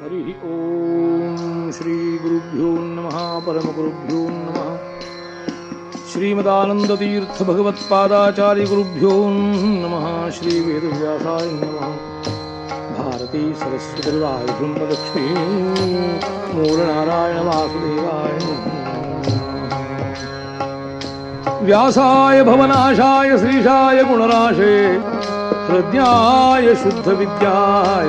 हरिः ॐ श्रीगुरुभ्यो नमः परमगुरुभ्यो नमः। श्रीमदानन्दतीर्थभगवत्पादाचार्यगुरुभ्यो नमः श्रीवेदव्यासाय नमः। भारती सरस्वती ब्रह्मलक्ष्मी मूलनारायणवासुदेवाय व्यासाय भवनाशाय श्रीशाय गुणराशे प्रज्ञाय शुद्धविद्याय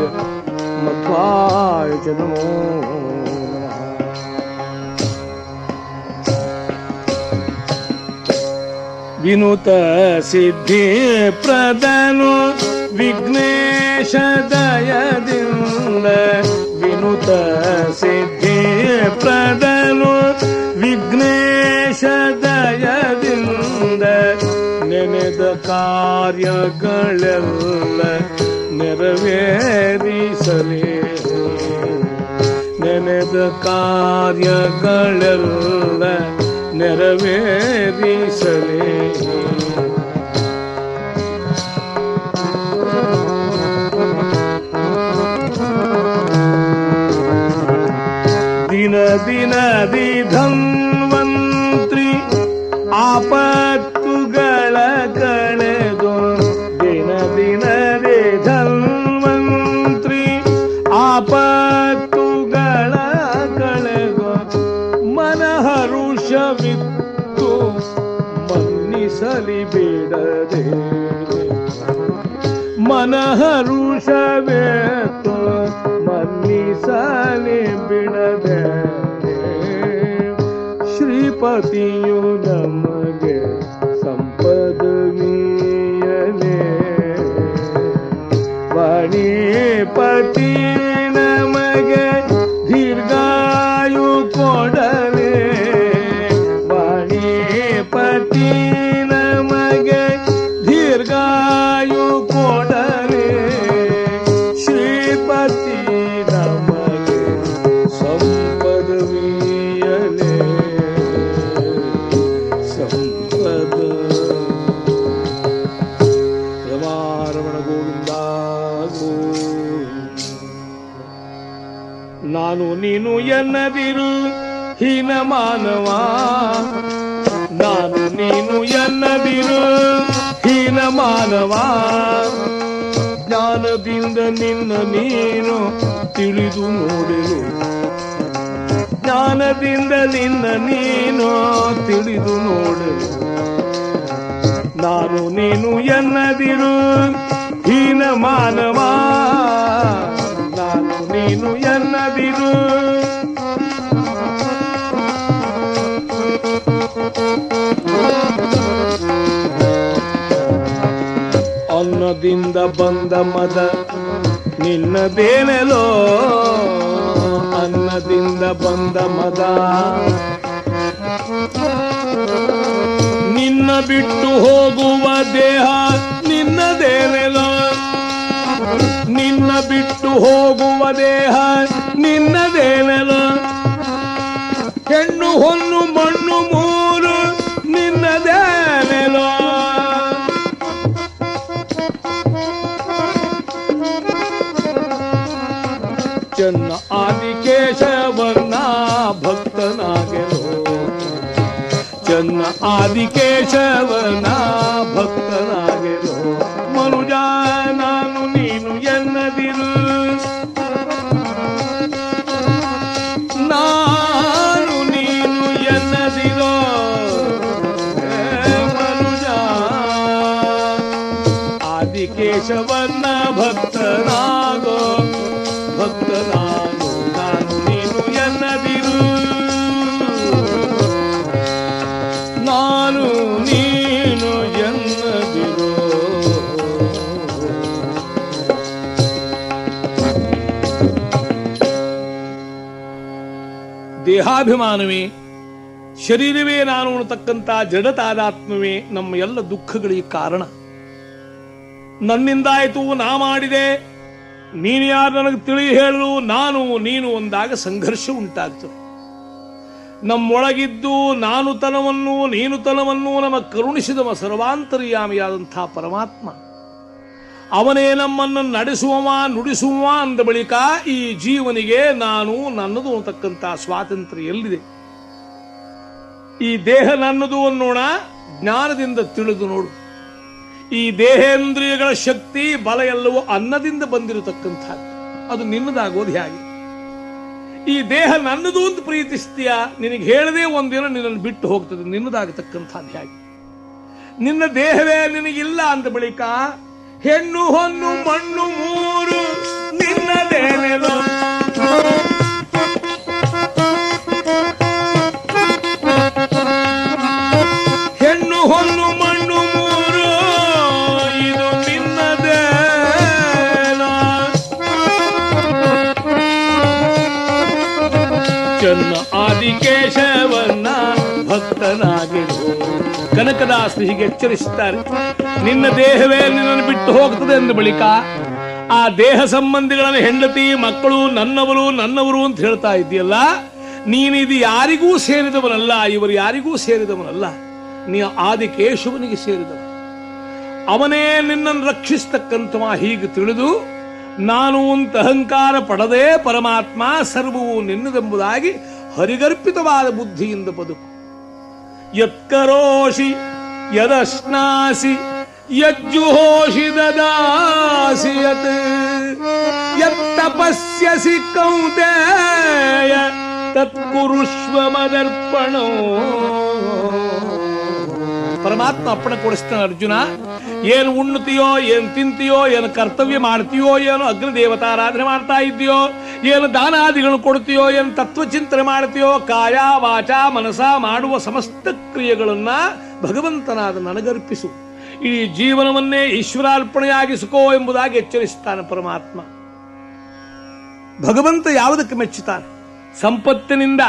मध्वाय च नमो नमः विनुत सिद्धि प्रदनु विघ्नेश दयदिन्द विनुत सिद्धि प्रदनु ವಿಘ್ನೇಶ ದಯದಿಂದ ನೆನೆದ ಕಾರ್ಯಗಳೆಲ್ಲ ನೆರವೇರಿಸಲಿ ನೆನೆದ ಕಾರ್ಯಗಳೆಲ್ಲ ನೆರವೇರಿಸಲಿ ದಿನ ದಿನದಿ ಧನ್ವಂತ್ರಿ ಆಪತ್ತುಗಳ ಮನಹರುಷವೇತ್ತು ಮನ್ನಿಸಲಿ ಬಿಡದೆ ಶ್ರೀಪತಿಯು ನಮಗೆ ಮಾನವ. ನಾನು, ನೀನು ಎನ್ನದಿರು ಹೀನ ಮಾನವ. ಜ್ಞಾನದಿಂದ ನಿನ್ನ ನೀನು ತಿಳಿದು ನೋಡೆನು. ಜ್ಞಾನದಿಂದ ನಿನ್ನ ನೀನು ತಿಳಿದು ನೋಡೆನು. ನಾನು, ನೀನು ಎನ್ನದಿರು ಹೀನ ಮಾನವ. ನಾನು, ನೀನು ಎನ್ನದಿರು ಅನ್ನದಿಂದ ಬಂದ ಮದ ನಿನ್ನದೇನೆಲೋ ಅನ್ನದಿಂದ ಬಂದ ಮದ, ನಿನ್ನ ಬಿಟ್ಟು ಹೋಗುವ ದೇಹ ನಿನ್ನದೇನೆಲೋ ನಿನ್ನ ಬಿಟ್ಟು ಹೋಗುವ ದೇಹ ನಿನ್ನದೇನೆಲೋ ಹೆಣ್ಣು ಹೊನ್ನು ಮಣ್ಣು ಭಕ್ತನಾಗೆಲೋ ಚೆನ್ನ ಆದಿಕೇಶವನ ಭಕ್ತನಾಗೆಲೋ ಮನುಜ ದೇಹಾಭಿಮಾನವೇ ಶರೀರವೇ ನಾನು ಅನ್ನತಕ್ಕಂಥ ಜಡತಾದಾತ್ಮವೇ ನಮ್ಮ ಎಲ್ಲ ದುಃಖಗಳಿಗೆ ಕಾರಣ. ನನ್ನಿಂದಾಯಿತು ನಾ ಮಾಡಿದೆ, ನೀನು ಯಾರು ನನಗೆ ತಿಳಿ ಹೇಳಲು, ನಾನು ನೀನು ಒಂದಾಗ ಸಂಘರ್ಷ ಉಂಟಾಗ್ತದೆ. ನಮ್ಮೊಳಗಿದ್ದು ನಾನು ತನವನ್ನು ನೀನು ತನವನ್ನು ನಮ್ಮ ಕರುಣಿಸಿದವ ಸರ್ವಾಂತರ್ಯಾಮಿಯಾದಂಥ ಪರಮಾತ್ಮ. ಅವನೇ ನಮ್ಮನ್ನು ನಡೆಸುವವ ನುಡಿಸುವ ಅಂದ ಬಳಿಕ ಈ ಜೀವನಿಗೆ ನಾನು ನನ್ನದು ಅಂತಕ್ಕಂಥ ಸ್ವಾತಂತ್ರ್ಯ ಎಲ್ಲಿದೆ? ಈ ದೇಹ ನನ್ನದು ಅನ್ನೋಣ, ಜ್ಞಾನದಿಂದ ತಿಳಿದು ನೋಡು. ಈ ದೇಹೇಂದ್ರಿಯಗಳ ಶಕ್ತಿ, ಬಲ ಎಲ್ಲವೂ ಅನ್ನದಿಂದ ಬಂದಿರತಕ್ಕಂಥದ್ದು. ಅದು ನಿನ್ನದಾಗೋದು ಹೇಗೆ? ಈ ದೇಹ ನನ್ನದು ಅಂತ ಪ್ರೀತಿಸ್ತೀಯ? ನಿನಗೆ ಹೇಳದೆ ಒಂದಿನ ನಿನ್ನನ್ನು ಬಿಟ್ಟು ಹೋಗ್ತದೆ, ನಿನ್ನದಾಗತಕ್ಕಂಥದ್ದು ಹೇಗೆ? ನಿನ್ನ ದೇಹವೇ ನಿನಗಿಲ್ಲ ಅಂದ ಬಳಿಕ ಹೆಣ್ಣು ಹೊನ್ನು ಮಣ್ಣು ಮೂರು ನಿನ್ನದೇನೆದು ಹೆಣ್ಣು ಹೊನ್ನು ಮಣ್ಣು ಮೂರು ಇದು ನಿನ್ನದೇನೋ ಚೆನ್ನ ಆದಿಕೇಶವನ್ನ ಭಕ್ತನಾಗಿರು. ಕನಕದಾಸರು ಹೀಗೆ ಎಚ್ಚರಿಸುತ್ತಾರೆ. ನಿನ್ನ ದೇಹವೇ ನಿನ್ನನ್ನು ಬಿಟ್ಟು ಹೋಗ್ತದೆ ಅಂದ ಬಳಿಕ ಆ ದೇಹ ಸಂಬಂಧಿಗಳನ್ನು ಹೆಂಡತಿ, ಮಕ್ಕಳು, ನನ್ನವರು ನನ್ನವರು ಅಂತ ಹೇಳ್ತಾ ಇದ್ದೀಯಲ್ಲ ನೀನಿದು ಯಾರಿಗೂ ಸೇರಿದವನಲ್ಲ, ಇವರು ಯಾರಿಗೂ ಸೇರಿದವನಲ್ಲ. ನೀ ಆದಿಕೇಶವನಿಗೆ ಸೇರಿದವ. ಅವನೇ ನಿನ್ನನ್ನು ರಕ್ಷಿಸ್ತಕ್ಕಂಥವ ಹೀಗೆ ತಿಳಿದು, ನಾನು ಅಂತ ಅಹಂಕಾರ ಪಡದೆ ಪರಮಾತ್ಮ ಸರ್ವವು ನಿನ್ನದೆಂಬುದಾಗಿ ಹರಿಗರ್ಪಿತವಾದ ಬುದ್ಧಿಯಿಂದ ಬದುಕು. यत्करोषि यदश्नासि यज्जुहोषि ददासि यत् यत्तपस्यसि कौतेय तत्कुरुष्व मदर्पणो। ಪರಮಾತ್ಮ ಅಪ್ಪಣೆ ಕೊಡಿಸ್ತಾನೆ ಅರ್ಜುನ. ಏನು ಉಣ್ಣುತ್ತೀಯೋ, ಏನು ತಿಂತೀಯೋ, ಏನು ಕರ್ತವ್ಯ ಮಾಡ್ತೀಯೋ, ಏನು ಅಗ್ನಿ ದೇವತಾರಾಧನೆ ಮಾಡ್ತಾ ಇದ್ದೀಯೋ, ಏನು ದಾನಾದಿಗಳನ್ನು ಕೊಡ್ತೀಯೋ ಏನು ತತ್ವಚಿಂತನೆ ಮಾಡ್ತೀಯೋ, ಕಾಯ, ವಾಚ, ಮನಸ ಮಾಡುವ ಸಮಸ್ತ ಕ್ರಿಯೆಗಳನ್ನ ಭಗವಂತನಾದ ನನಗರ್ಪಿಸು. ಈ ಜೀವನವನ್ನೇ ಈಶ್ವರಾರ್ಪಣೆಯಾಗಿಸಿಕೋ ಎಂಬುದಾಗಿ ಎಚ್ಚರಿಸುತ್ತಾನೆ ಪರಮಾತ್ಮ. ಭಗವಂತ ಯಾವುದಕ್ಕೆ ಮೆಚ್ಚುತ್ತಾನೆ ಸಂಪತ್ತಿನಿಂದ.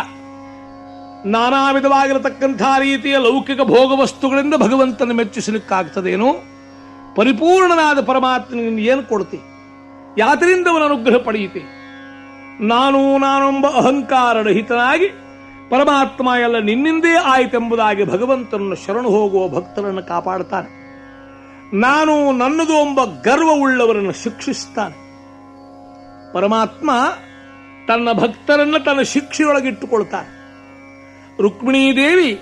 ನಾನಾ ವಿಧವಾಗಿರತಕ್ಕಂಥ ರೀತಿಯ ಲೌಕಿಕ ಭೋಗ ವಸ್ತುಗಳಿಂದ ಭಗವಂತನ ಮೆಚ್ಚಿಸಲಿಕ್ಕಾಗ್ತದೇನು ಪರಿಪೂರ್ಣನಾದ ಪರಮಾತ್ಮನಿಗೆ ಏನು ಕೊಡ್ತಿ? ಯಾತರಿಂದ ಅವನ ಅನುಗ್ರಹ ಪಡೆಯಿತಿ ನಾನು ನಾನೊಂಬ ಅಹಂಕಾರ ರಹಿತನಾಗಿ ಪರಮಾತ್ಮ ಎಲ್ಲ ನಿನ್ನಿಂದೇ ಆಯಿತೆಂಬುದಾಗಿ ಭಗವಂತನನ್ನು ಶರಣು ಹೋಗುವ ಭಕ್ತರನ್ನು ಕಾಪಾಡುತ್ತಾನೆ. ನಾನು ನನ್ನದು ಎಂಬ ಗರ್ವವುಳ್ಳವರನ್ನು ಶಿಕ್ಷಿಸ್ತಾನೆ ಪರಮಾತ್ಮ ತನ್ನ ಭಕ್ತರನ್ನು ತನ್ನ ಶಿಕ್ಷೆಯೊಳಗಿಟ್ಟುಕೊಳ್ತಾನೆ ರುಕ್ಮಿಣೀ ದೇವಿ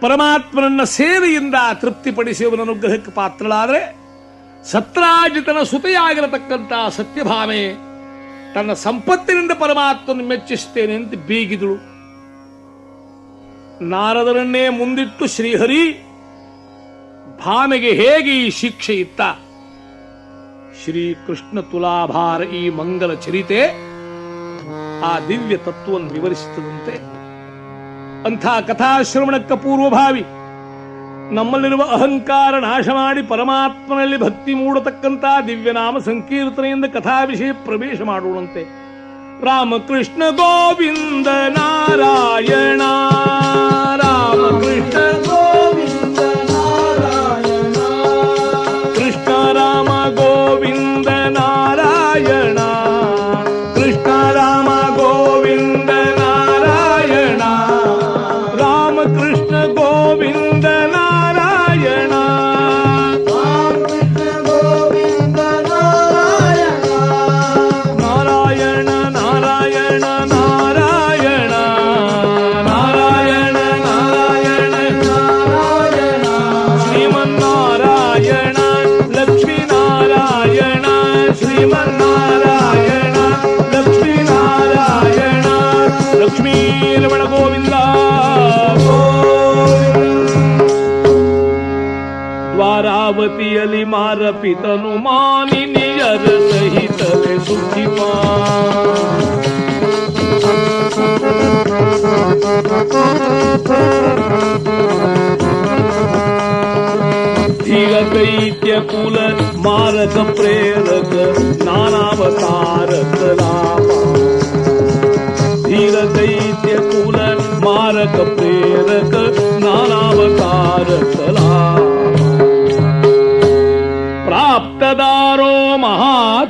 ಪರಮಾತ್ಮನನ್ನ ಸೇವೆಯಿಂದ ತೃಪ್ತಿಪಡಿಸುವವನ ಅನುಗ್ರಹಕ್ಕೆ ಪಾತ್ರಳಾದರೆ ಸತ್ರಾಜಿತನ ಸುತೆಯಾಗಿರತಕ್ಕಂಥ ಸತ್ಯಭಾಮೆ ತನ್ನ ಸಂಪತ್ತಿನಿಂದ ಪರಮಾತ್ಮನ ಮೆಚ್ಚಿಸ್ತೇನೆ ಅಂತ ಬೀಗಿದಳು. ನಾರದರನ್ನೇ ಮುಂದಿಟ್ಟು ಶ್ರೀಹರಿ ಭಾಮೆಗೆ ಹೇಗೆ ಈ ಶಿಕ್ಷೆ ಇತ್ತ? ಶ್ರೀಕೃಷ್ಣ ತುಲಾಭಾರ ಈ ಮಂಗಲ ಚರಿತೆ ಆ ದಿವ್ಯ ತತ್ವವನ್ನು ವಿವರಿಸುತ್ತದಂತೆ ಅಂಥ ಕಥಾಶ್ರವಣಕ್ಕ ಪೂರ್ವಭಾವಿ. ನಮ್ಮಲ್ಲಿರುವ ಅಹಂಕಾರ ನಾಶ ಮಾಡಿ ಪರಮಾತ್ಮನಲ್ಲಿ ಭಕ್ತಿ ಮೂಡತಕ್ಕಂಥ ದಿವ್ಯನಾಮ ಸಂಕೀರ್ತನೆಯಿಂದ ಕಥಾ ವಿಷಯ ಪ್ರವೇಶ ಮಾಡೋಣಂತೆ. ರಾಮಕೃಷ್ಣ ಗೋವಿಂದ ನಾರಾಯಣ, ರಾಮಕೃಷ್ಣ पितनु मानिनी अर सहित सुखी दैत्य कुल मारक प्रेरक नानावतारक राम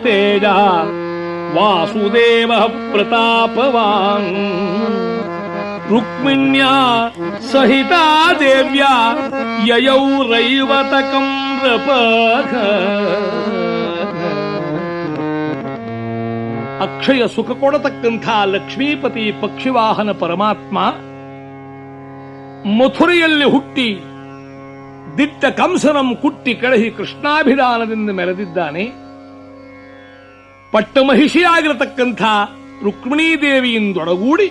ಮಹಾತೇಜ ವಾಸುದೇವ ಪ್ರತಾಪವಾನ್. ರುಕ್ಮಿಣ್ಯ ಸಹಿತ ಯಯೌ ರೈವತಕಂ ನೃಪಃ ಅಕ್ಷಯ ಸುಖ ಕೊಡತಕ್ಕಂಥ ಲಕ್ಷ್ಮೀಪತಿ ಪಕ್ಷಿವಾಹನ ಪರಮಾತ್ಮ ಮಥುರೆಯಲ್ಲಿ ಹುಟ್ಟಿ ದಿಟ್ಟ ಕಂಸನಂ ಕುಟ್ಟಿ ಕಳಹಿ ಕೃಷ್ಣಾಭಿಧಾನದಿಂದ ಮೆರೆದಿದ್ದಾನೆ. ಪಟ್ಟಮಹಿಷಿಯಾಗಿರತಕ್ಕಂಥ ರುಕ್ಮಿಣೀದೇವಿಯಿಂದೊಡಗೂಡಿ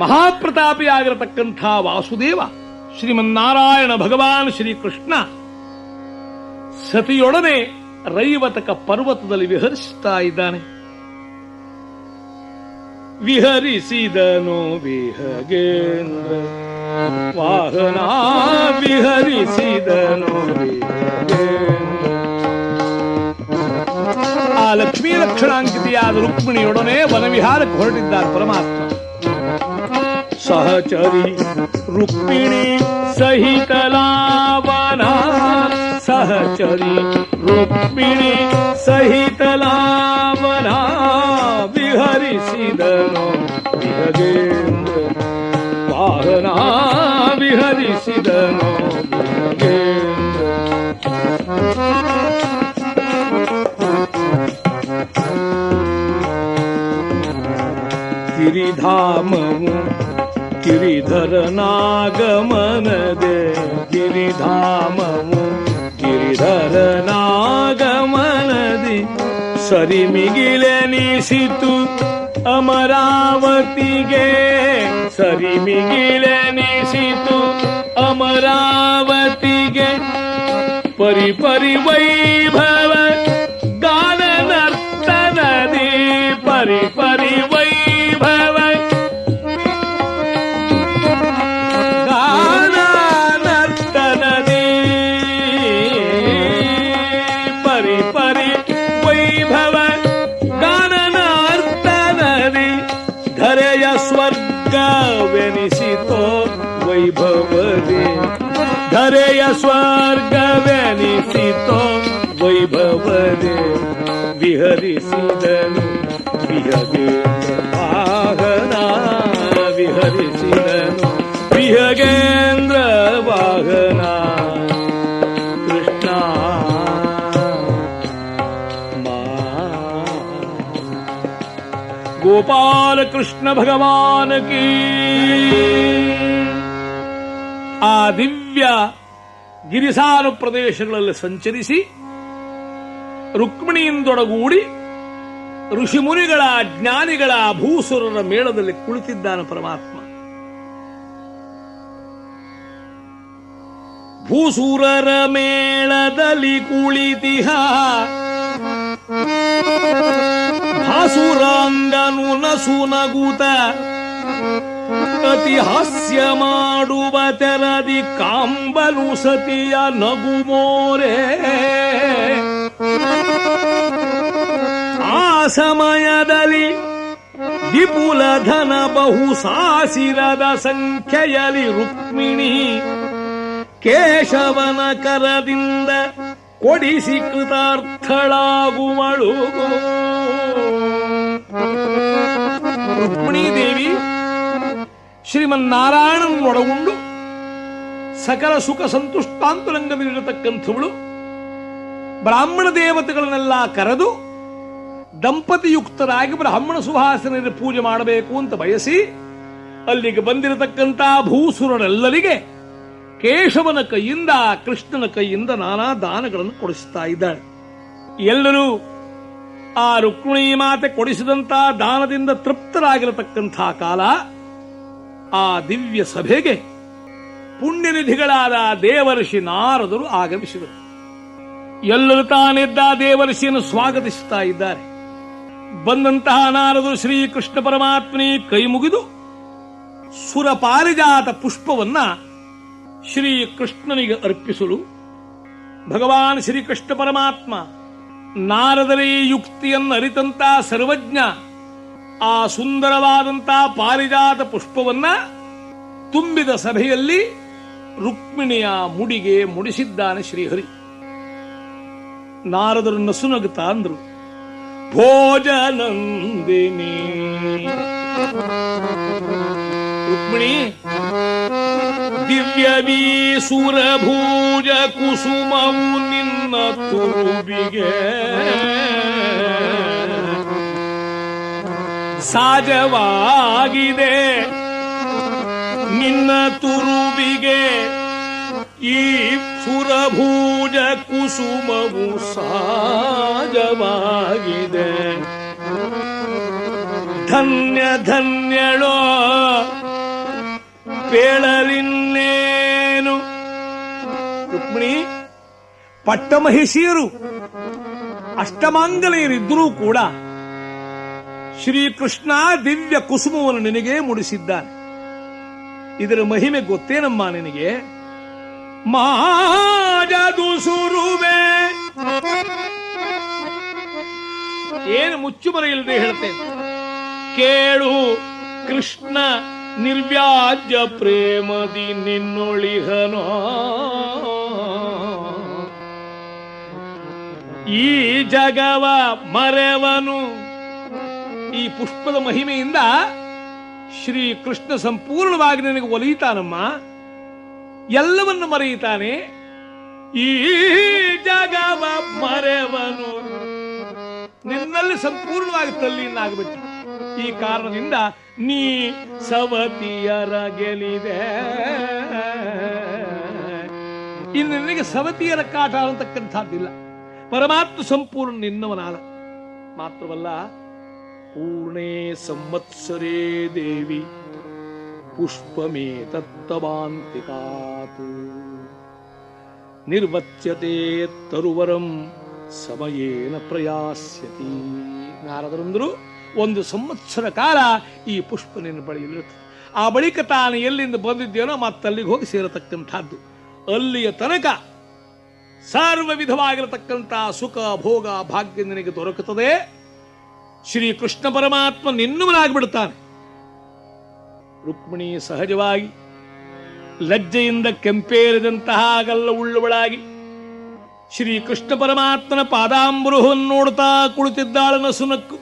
ಮಹಾಪ್ರತಾಪಿಯಾಗಿರತಕ್ಕಂಥ ವಾಸುದೇವ, ಶ್ರೀಮನ್ನಾರಾಯಣ ಭಗವಾನ್ ಶ್ರೀಕೃಷ್ಣ ಸತಿಯೊಡನೆ ರೈವತಕ ಪರ್ವತದಲ್ಲಿ ವಿಹರಿಸುತ್ತಾ ಇದ್ದಾನೆ. ವಿಹರಿಸಿದನು ವಿಹಗೇಂದ್ರ, ವಾಹನ ವಿಹರಿಸಿದನು ವಿಹಗೇಂದ್ರ. ಲಕ್ಷ್ಮೀ ಲಕ್ಷಣಾಂಕಿತೆಯಾದ ರುಕ್ಮಿಣಿಯೊಡನೆ ವನವಿಹಾರಕ್ಕೆ ಹೊರಟಿದ್ದಾರೆ ಪರಮಾತ್ಮ. ಸಹಚರಿ ರುಕ್ಮಿಣಿ ಸಹಿತ ಲಾವನ. ಸಹಚರಿ ರುಕ್ಮಿಣಿ ಸಹಿತ ಲಾವನ. ವಿಹರಿಸಿದನು ವಿಹಗೇಂದ್ರ. ವಾಹನ ವಿಹರಿಸಿದನು ವಿಹಗೇಂದ್ರ. ಗಿರಿಧಾಮವು ಗಿರಿಧರನಾಗಮನದೆ ಗಿರಿಧಾಮವು ಗಿರಿಧರನಾಗಮನದಿ ಸರಿ ಮಿಗಿಲೆನಿಸಿತು ಅಮರಾವತಿಗೆ. ಸರಿ ಮಿಗಿಲೆನಿಸಿತು ಅಮರಾವತಿಗೆ. ಪರಿ ವೈಭವ स्वर्गवनिशित वैभव विहरि विहगे वाहना विहरि विहगेन्द्र वाहना कृष्णा गोपालकृष्ण भगवान् की। आदिव्या ಗಿರಿಸಾನು ಪ್ರದೇಶಗಳಲ್ಲಿ ಸಂಚರಿಸಿ ರುಕ್ಮಿಣಿಯಿಂದೊಡಗೂಡಿ ಋಷಿಮುನಿಗಳ ಜ್ಞಾನಿಗಳ ಭೂಸುರರ ಮೇಳದಲ್ಲಿ ಕುಳಿತಿದ್ದಾನೆ ಪರಮಾತ್ಮ. ಭೂಸುರರ ಮೇಳದಲ್ಲಿ ಕುಳಿತಿಹ. ಭಾಸುರಾಂಗನು ನಸುನಗುತ ಅತಿ ಹಾಸ್ಯ ಮಾಡುವ ತೆರದಿ ಕಾಂಬಲು ಸತಿಯ ನಗುಮೋರೆ ಆ ಸಮಯದಲ್ಲಿ ವಿಪುಲ ಧನ ಬಹು ಸಾಸಿರದ ಸಂಖ್ಯೆಯಲ್ಲಿ ರುಕ್ಮಿಣಿ ಕೇಶವನ ಕರದಿಂದ ಕೊಡಿಸಿ ಕೃತಾರ್ಥಳಾಗುವಳು. ರುಕ್ಮಿಣೀ ದೇವಿ ಶ್ರೀಮನ್ನಾರಾಯಣನ್ ಒಡಗೊಂಡು ಸಕಲ ಸುಖ ಸಂತುಷ್ಟಾಂತರಂಗದಲ್ಲಿರತಕ್ಕಂಥವಳು ಬ್ರಾಹ್ಮಣ ದೇವತೆಗಳನ್ನೆಲ್ಲ ಕರೆದು ದಂಪತಿಯುಕ್ತರಾಗಿ ಬ್ರಾಹ್ಮಣ ಸುಹಾಸನ ಪೂಜೆ ಮಾಡಬೇಕು ಅಂತ ಬಯಸಿ ಅಲ್ಲಿಗೆ ಬಂದಿರತಕ್ಕಂಥ ಭೂಸುರರೆಲ್ಲರಿಗೆ ಕೇಶವನ ಕೈಯಿಂದ, ಕೃಷ್ಣನ ಕೈಯಿಂದ ನಾನಾ ದಾನಗಳನ್ನು ಕೊಡಿಸ್ತಾ ಇದ್ದಾಳೆ. ಎಲ್ಲರೂ ಆ ರುಕ್ಮಿಣಿ ಮಾತೆ ಕೊಡಿಸಿದಂತಹ ದಾನದಿಂದ ತೃಪ್ತರಾಗಿರತಕ್ಕಂಥ ಕಾಲ ಆ ದಿವ್ಯ ಸಭೆಗೆ ಪುಣ್ಯನಿಧಿಗಳಾದ ದೇವರ್ಷಿ ನಾರದರು ಆಗಮಿಸಿದರು. ಎಲ್ಲರೂ ತಾನಿದ್ದ ದೇವರ್ಷಿಯನ್ನು ಸ್ವಾಗತಿಸುತ್ತಾ ಇದ್ದಾರೆ. ಬಂದಂತಹ ನಾರದರು ಶ್ರೀಕೃಷ್ಣ ಪರಮಾತ್ಮನಿ ಕೈ ಮುಗಿದು ಸುರಪಾರಿಜಾತ ಪುಷ್ಪವನ್ನ ಶ್ರೀ ಕೃಷ್ಣನಿಗೆ ಅರ್ಪಿಸಲು ಭಗವಾನ್ ಶ್ರೀಕೃಷ್ಣ ಪರಮಾತ್ಮ ನಾರದರೇ ಯುಕ್ತಿಯನ್ನು ಅರಿತಂತ ಸರ್ವಜ್ಞ ಆ ಸುಂದರವಾದಂತಹ ಪಾರಿಜಾತ ಪುಷ್ಪವನ್ನ ತುಂಬಿದ ಸಭೆಯಲ್ಲಿ ರುಕ್ಮಿಣಿಯ ಮುಡಿಗೆ ಮುಡಿಸಿದ್ದಾನೆ ಶ್ರೀಹರಿ. ನಾರದರು ನಸುನಗುತ್ತಾ ಅಂದ್ರು. ಭೋಜನಂದಿನಿ. ರುಕ್ಮಿಣಿ ದಿವ್ಯವೀ ಸುರಭೂಜ ಕುಸುಮವು ನಿನ್ನ ತುರುಬಿಗೆ. ಸಾಜವಾಗಿದೆ. ನಿನ್ನ ತುರುಬಿಗೆ ಈ ಸುರಭೂಜ ಕುಸುಮವು ಸಹಜವಾಗಿದೆ ಧನ್ಯ ಧನ್ಯಳೋ ಪೇಳಲಿನ್ನೇನು ರುಕ್ಮಿಣಿ ಪಟ್ಟಮಹಿಷಿಯರು ಅಷ್ಟಮಾಂಗಲೆಯರಿದ್ದರೂ ಕೂಡ ಶ್ರೀಕೃಷ್ಣ ದಿವ್ಯ ಕುಸುಮವನ್ನು ನಿನಗೆ ಮುಡಿಸಿದ್ದಾನೆ. ಇದರ ಮಹಿಮೆ ಗೊತ್ತೇನಮ್ಮ ನಿನಗೆ? ಮಾಜದು ಸುರುವೆ. ಏನು ಮುಚ್ಚುಮರೆಯಿಲ್ಲದೆ ಹೇಳ್ತೇನೆ. ಕೇಳು ಕೃಷ್ಣ ನಿರ್ವ್ಯಾಜ್ಯ ಪ್ರೇಮದಿ ನಿನ್ನೊಳಿಹನು. ಈ ಜಗವ ಮರೆವನು? ಈ ಪುಷ್ಪದ ಮಹಿಮೆಯಿಂದ ಶ್ರೀ ಕೃಷ್ಣ ಸಂಪೂರ್ಣವಾಗಿ ನಿನಗೆ ಒಲಿಯುತ್ತಾನಮ್ಮ. ಎಲ್ಲವನ್ನು ಮರೆಯುತ್ತಾನೆ. ಈ ಜಗವ ಮರೆವನು. ನಿನ್ನಲ್ಲಿ ಸಂಪೂರ್ಣವಾಗಿ ತಲ್ಲಿನಾಗಬೇಕು ಈ ಕಾರಣದಿಂದ ನೀ ಸವತಿಯರ ಗೆಲಿದೆ ಇನ್ನು ನಿನಗೆ ಸವತಿಯರ ಕಾಟ ಅಂತಕ್ಕಂಥದ್ದಿಲ್ಲ ಪರಮಾತ್ಮ ಸಂಪೂರ್ಣ ನಿನ್ನವನಾದ. ಮಾತ್ರವಲ್ಲ ಪೂರ್ಣೇ ಸಂವತ್ಸರೇ ದೇವಿ. ತತ್ತವಾಂತಿಕಾತ್ ನಿರ್ವಚ್ಯತೆ ತರುವರಂ ಸಮಯೇನ ಪ್ರಯಾಸ್ಯತಿ. ನಾರದರಂದರು, ಒಂದು ಸಂವತ್ಸರ ಕಾಲ ಈ ಪುಷ್ಪ ನಿನ್ನ ಬಳಿಯಲ್ಲಿರುತ್ತದೆ ಆ ಬಳಿಕ ತಾನು ಎಲ್ಲಿಂದ ಬಂದಿದ್ದೇನೋ ಮತ್ತಲ್ಲಿಗೆ ಹೋಗಿ ಸೇರತಕ್ಕಂಥದ್ದು. ಅಲ್ಲಿಯ ತನಕ ಸರ್ವ ವಿಧವಾಗಿರತಕ್ಕಂಥ ಸುಖ, ಭೋಗ, ಭಾಗ್ಯ ನಿನಗೆ ದೊರಕುತ್ತದೆ. ಶ್ರೀ ಕೃಷ್ಣ ಪರಮಾತ್ಮ ನಿನ್ನವನಾಗ್ಬಿಡುತ್ತಾನೆ. ರುಕ್ಮಿಣಿ ಸಹಜವಾಗಿ ಲಜ್ಜೆಯಿಂದ ಕೆಂಪೇರಿದಂತಹ ಗಲ್ಲ ಉಳ್ಳುವಳಾಗಿ ಶ್ರೀ ಕೃಷ್ಣ ಪರಮಾತ್ಮನ ಪಾದಾಂಬೃಹವನ್ನು ನೋಡುತ್ತಾ ಕುಳಿತಿದ್ದಾಳ ನಸುನಕ್ಕು.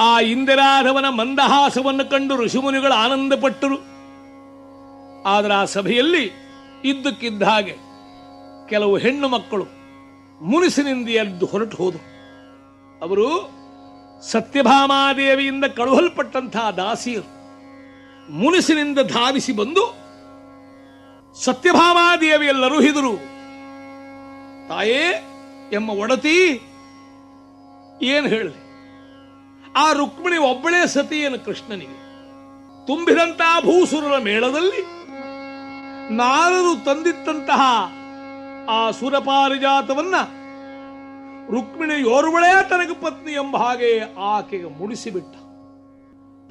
ಆ ಇಂದಿರಾಧವನ ಮಂದಹಾಸವನ್ನು ಕಂಡು ಋಷಿಮುನಿಗಳು ಆನಂದಪಟ್ಟರು. ಆದರೆ ಆ ಸಭೆಯಲ್ಲಿ ಇದ್ದಕ್ಕಿದ್ದ ಹಾಗೆ ಕೆಲವು ಹೆಣ್ಣು ಮಕ್ಕಳು ಮುನಿಸಿನಿಂದ ಎದ್ದು ಹೊರಟು ಹೋದರು. ಅವರು ಸತ್ಯಭಾಮಾದೇವಿಯಿಂದ ಕಳುಹಲ್ಪಟ್ಟಂತಹ ದಾಸಿಯರು ಮುನಿಸಿನಿಂದ ಧಾವಿಸಿ ಬಂದು ಸತ್ಯಭಾಮಾದೇವಿಯೆಲ್ಲರೂ ಹಿದರು ತಾಯೇ ಎಂಬ ಒಡತಿ, ಏನು ಹೇಳಲಿ? ಆ ರುಕ್ಮಿಣಿ ಒಬ್ಬಳೇ ಸತಿಯೇನು ಕೃಷ್ಣನಿಗೆ. ತುಂಬಿದಂತಹ ಭೂಸುರರ ಮೇಳದಲ್ಲಿ ನಾರರು ತಂದಿತ್ತಂತಹ ಆ ಸುರಪಾರಿಜಾತವನ್ನ ರುಕ್ಮಿಣಿ ಯೋರ್ವಳೇ ತನಗೆ ಪತ್ನಿ ಎಂಬ ಹಾಗೆ ಆಕೆಗೆ ಮುಡಿಸಿಬಿಟ್ಟ.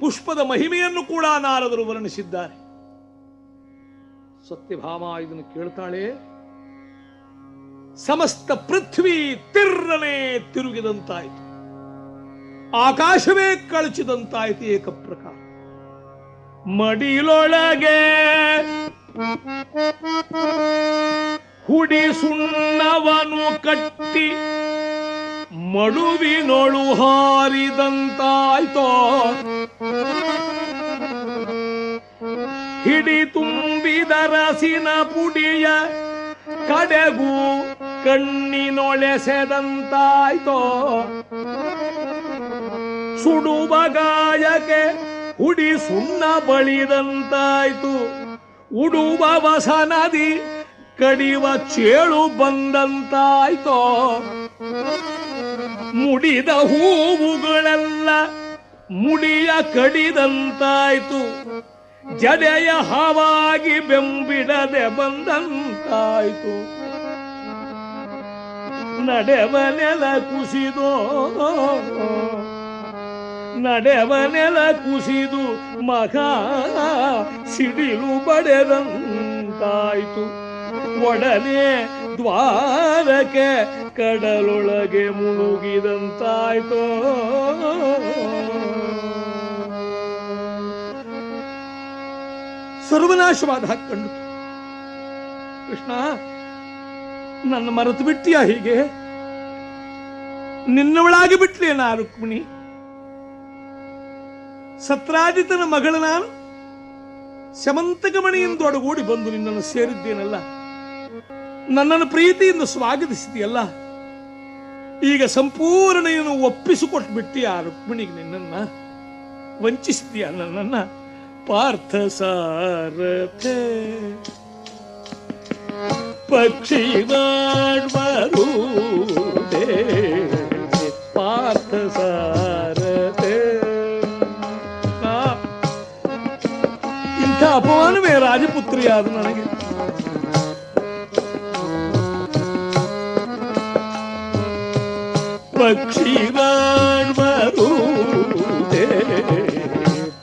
ಪುಷ್ಪದ ಮಹಿಮೆಯನ್ನು ಕೂಡ ನಾರದರು ವರ್ಣಿಸಿದ್ದಾರೆ. ಸತ್ಯಭಾಮ ಇದನ್ನು ಕೇಳ್ತಾಳೆ. ಸಮಸ್ತ ಪೃಥ್ವಿ ತಿರ್ರನೆ ತಿರುಗಿದಂತಾಯಿತು. ಆಕಾಶವೇ ಕಳಚಿದಂತಾಯಿತು ಏಕಪ್ರಕಾರ. ಮಡಿಲೊಳಗೆ ಹುಡಿ ಸುಣ್ಣವನು ಕಟ್ಟಿ ಮಡುವಿನೊಳು ಹಾರಿದಂತಾಯ್ತೋ. ಹಿಡಿ ತುಂಬಿದ ರಸಿನ ಪುಡಿಯ ಕಡೆಗೂ ಕಣ್ಣಿನೊಳೆಸೆದಂತಾಯ್ತೋ. ಸುಡುವ ಗಾಯಕ್ಕೆ ಹುಡಿ ಸುಣ್ಣ ಬಳಿದಂತಾಯ್ತು. ಉಡುವ ವಸನದಿ ಕಡಿವ ಚೇಳು ಬಂದಂತಾಯ್ತೋ. ಮುಡಿದ ಹೂವುಗಳೆಲ್ಲ ಮುಡಿಯ ಕಡಿದಂತಾಯ್ತು. ಜಡೆಯ ಹಾವಾಗಿ ಬೆಂಬಿಡದೆ ಬಂದಂತಾಯ್ತು. ನಡೆವನೆಲ ಕುಸಿದೋ. ನಡೆವನೆಲ ಕುಸಿದು ಮಗ ಸಿಡಿಲು ಬಡೆದಂತಾಯ್ತು. ಒಡನೆ ದ್ವಾರಕ್ಕೆ ಕಡಲೊಳಗೆ ಮುಳುಗಿದಂತಾಯ್ತು. ಸರ್ವನಾಶವಾದ ಹಾಕೊಂಡು ಕೃಷ್ಣ, ನನ್ನ ಮರೆತು ಬಿಟ್ಟಿಯ ಹೀಗೆ? ನಿನ್ನವಳಾಗಿ ಬಿಟ್ಲೆ ನಾ, ರುಕ್ಮಿಣಿ. ಸತ್ರಾಜಿತನ ಮಗಳ ನಾನು. ಶಮಂತಕಮಣಿಯಿಂದೊಡಗೂಡಿ ಬಂದು ನಿನ್ನನ್ನು ಸೇರಿದ್ದೇನಲ್ಲ. ನನ್ನನ್ನು ಪ್ರೀತಿಯಿಂದ ಸ್ವಾಗತಿಸಿದೆಯಲ್ಲ? ಈಗ ಸಂಪೂರ್ಣ ಒಪ್ಪಿಸಿಕೊಟ್ಟು ಬಿಟ್ಟಿ ಆ ರುಕ್ಮಿಣಿಗೆ ನಿನ್ನನ್ನ. ವಂಚಿಸಿದೀಯ ನನ್ನನ್ನ? ಪಾರ್ಥ ಸಾರಥೆ. ಪಕ್ಷಿ ಮಾಡುವುದೇ ಪಾರ್ಥ ಸಾರಥೆ. ಇಂಥ ಅಪಮಾನವೇ ರಾಜಪುತ್ರಿಯಾದ ನನಗೆ. ಪಕ್ಷಿ ಮಾಡುವುದೇ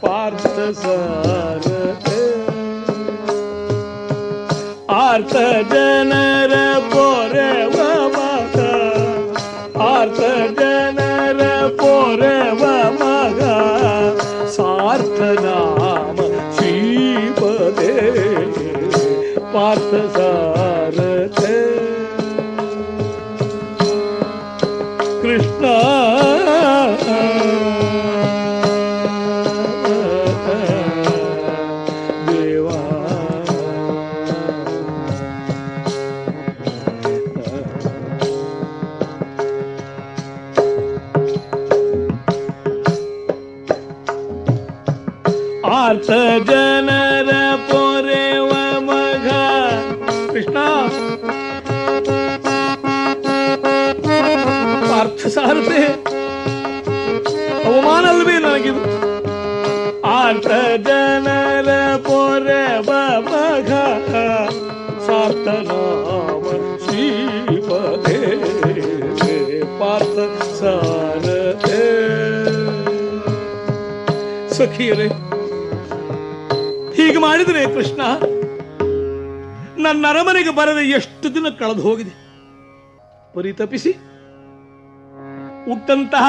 ಪಾರ್ಥ ಸಾರಥೆ ಆರ್ತ ಜನರ ಪೊರೆವ ಮಗ ಆರ್ತ ಜನರ ಆರ್ತ ಜನರ ಪೊರೆವ ಮಗ ಕೃಷ್ಣ ಪಾರ್ಥ ಸಾರಥೆ ಅವಮಾನ ಅಲ್ವೇ ನನಗಿದು ಆರ್ತ ಜನರ ಪೊರೆವ ಮಗ ಸಾರ್ಥನಾಮ ಶ್ರೀಪದೇ ಪಾರ್ಥ ಸಾರಥೆ ಸಖಿಯರೇ ಹೀಗೆ ಮಾಡಿದರೆ ಕೃಷ್ಣ, ನನ್ನ ಅರಮನೆಗೆ ಬರದೆ ಎಷ್ಟು ದಿನ ಕಳೆದು ಹೋಗಿದೆ? ಪರಿತಪಿಸಿ. ಉಟ್ಟಂತಹ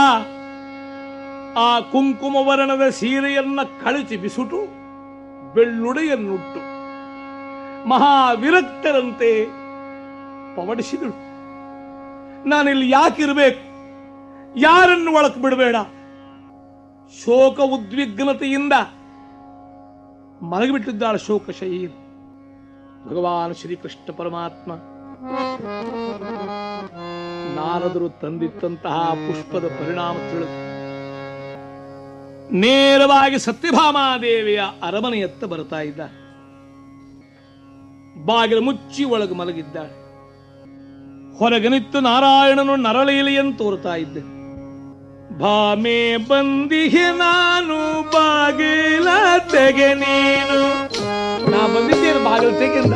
ಆ ಕುಂಕುಮ ವರ್ಣದ ಸೀರೆಯನ್ನ ಕಳಚಿ ಬಿಸುಟು, ಬೆಳ್ಳುಡೆಯನ್ನುಟ್ಟು ಮಹಾವಿರಕ್ತರಂತೆ ಪವಡಿಸಿದಳು. ನಾನಿಲ್ಲಿ ಯಾಕಿರ್ಬೇಕು ಯಾರನ್ನು ಒಳಕ್ ಬಿಡಬೇಡ? ಶೋಕ ಉದ್ವಿಗ್ನತೆಯಿಂದ ಮಲಗಿಬಿಟ್ಟಿದ್ದಾಳೆ ಶೋಕಶಯಿ ಭಗವಾನ್ ಶ್ರೀಕೃಷ್ಣ ಪರಮಾತ್ಮ. ನಾರದರು ತಂದಿತ್ತಂತಹ ಪುಷ್ಪದ ಪರಿಣಾಮ ತಿಳಿದು ನೇರವಾಗಿ ಸತ್ಯಭಾಮಾದೇವಿಯ ಅರಮನೆಯತ್ತ ಬರ್ತಾ ಇದ್ದ. ಬಾಗಿಲು ಮುಚ್ಚಿ ಒಳಗೆ ಮಲಗಿದ್ದಾಳೆ. ಹೊರಗೆ ನಿಂತು ನಾರಾಯಣನು ನರಳೀಲಿಯನ್ನು ತೋರ್ತಾ ಇದ್ದೆ. ಭಾಮೆ ಬಂದಿಗೆ ನಾನು ತೆಗೆ ನೀನು. ನಾ ಬಂದಿದ್ದೇನೆ ಬಾಗಿಲು ತೆಗೆಂದ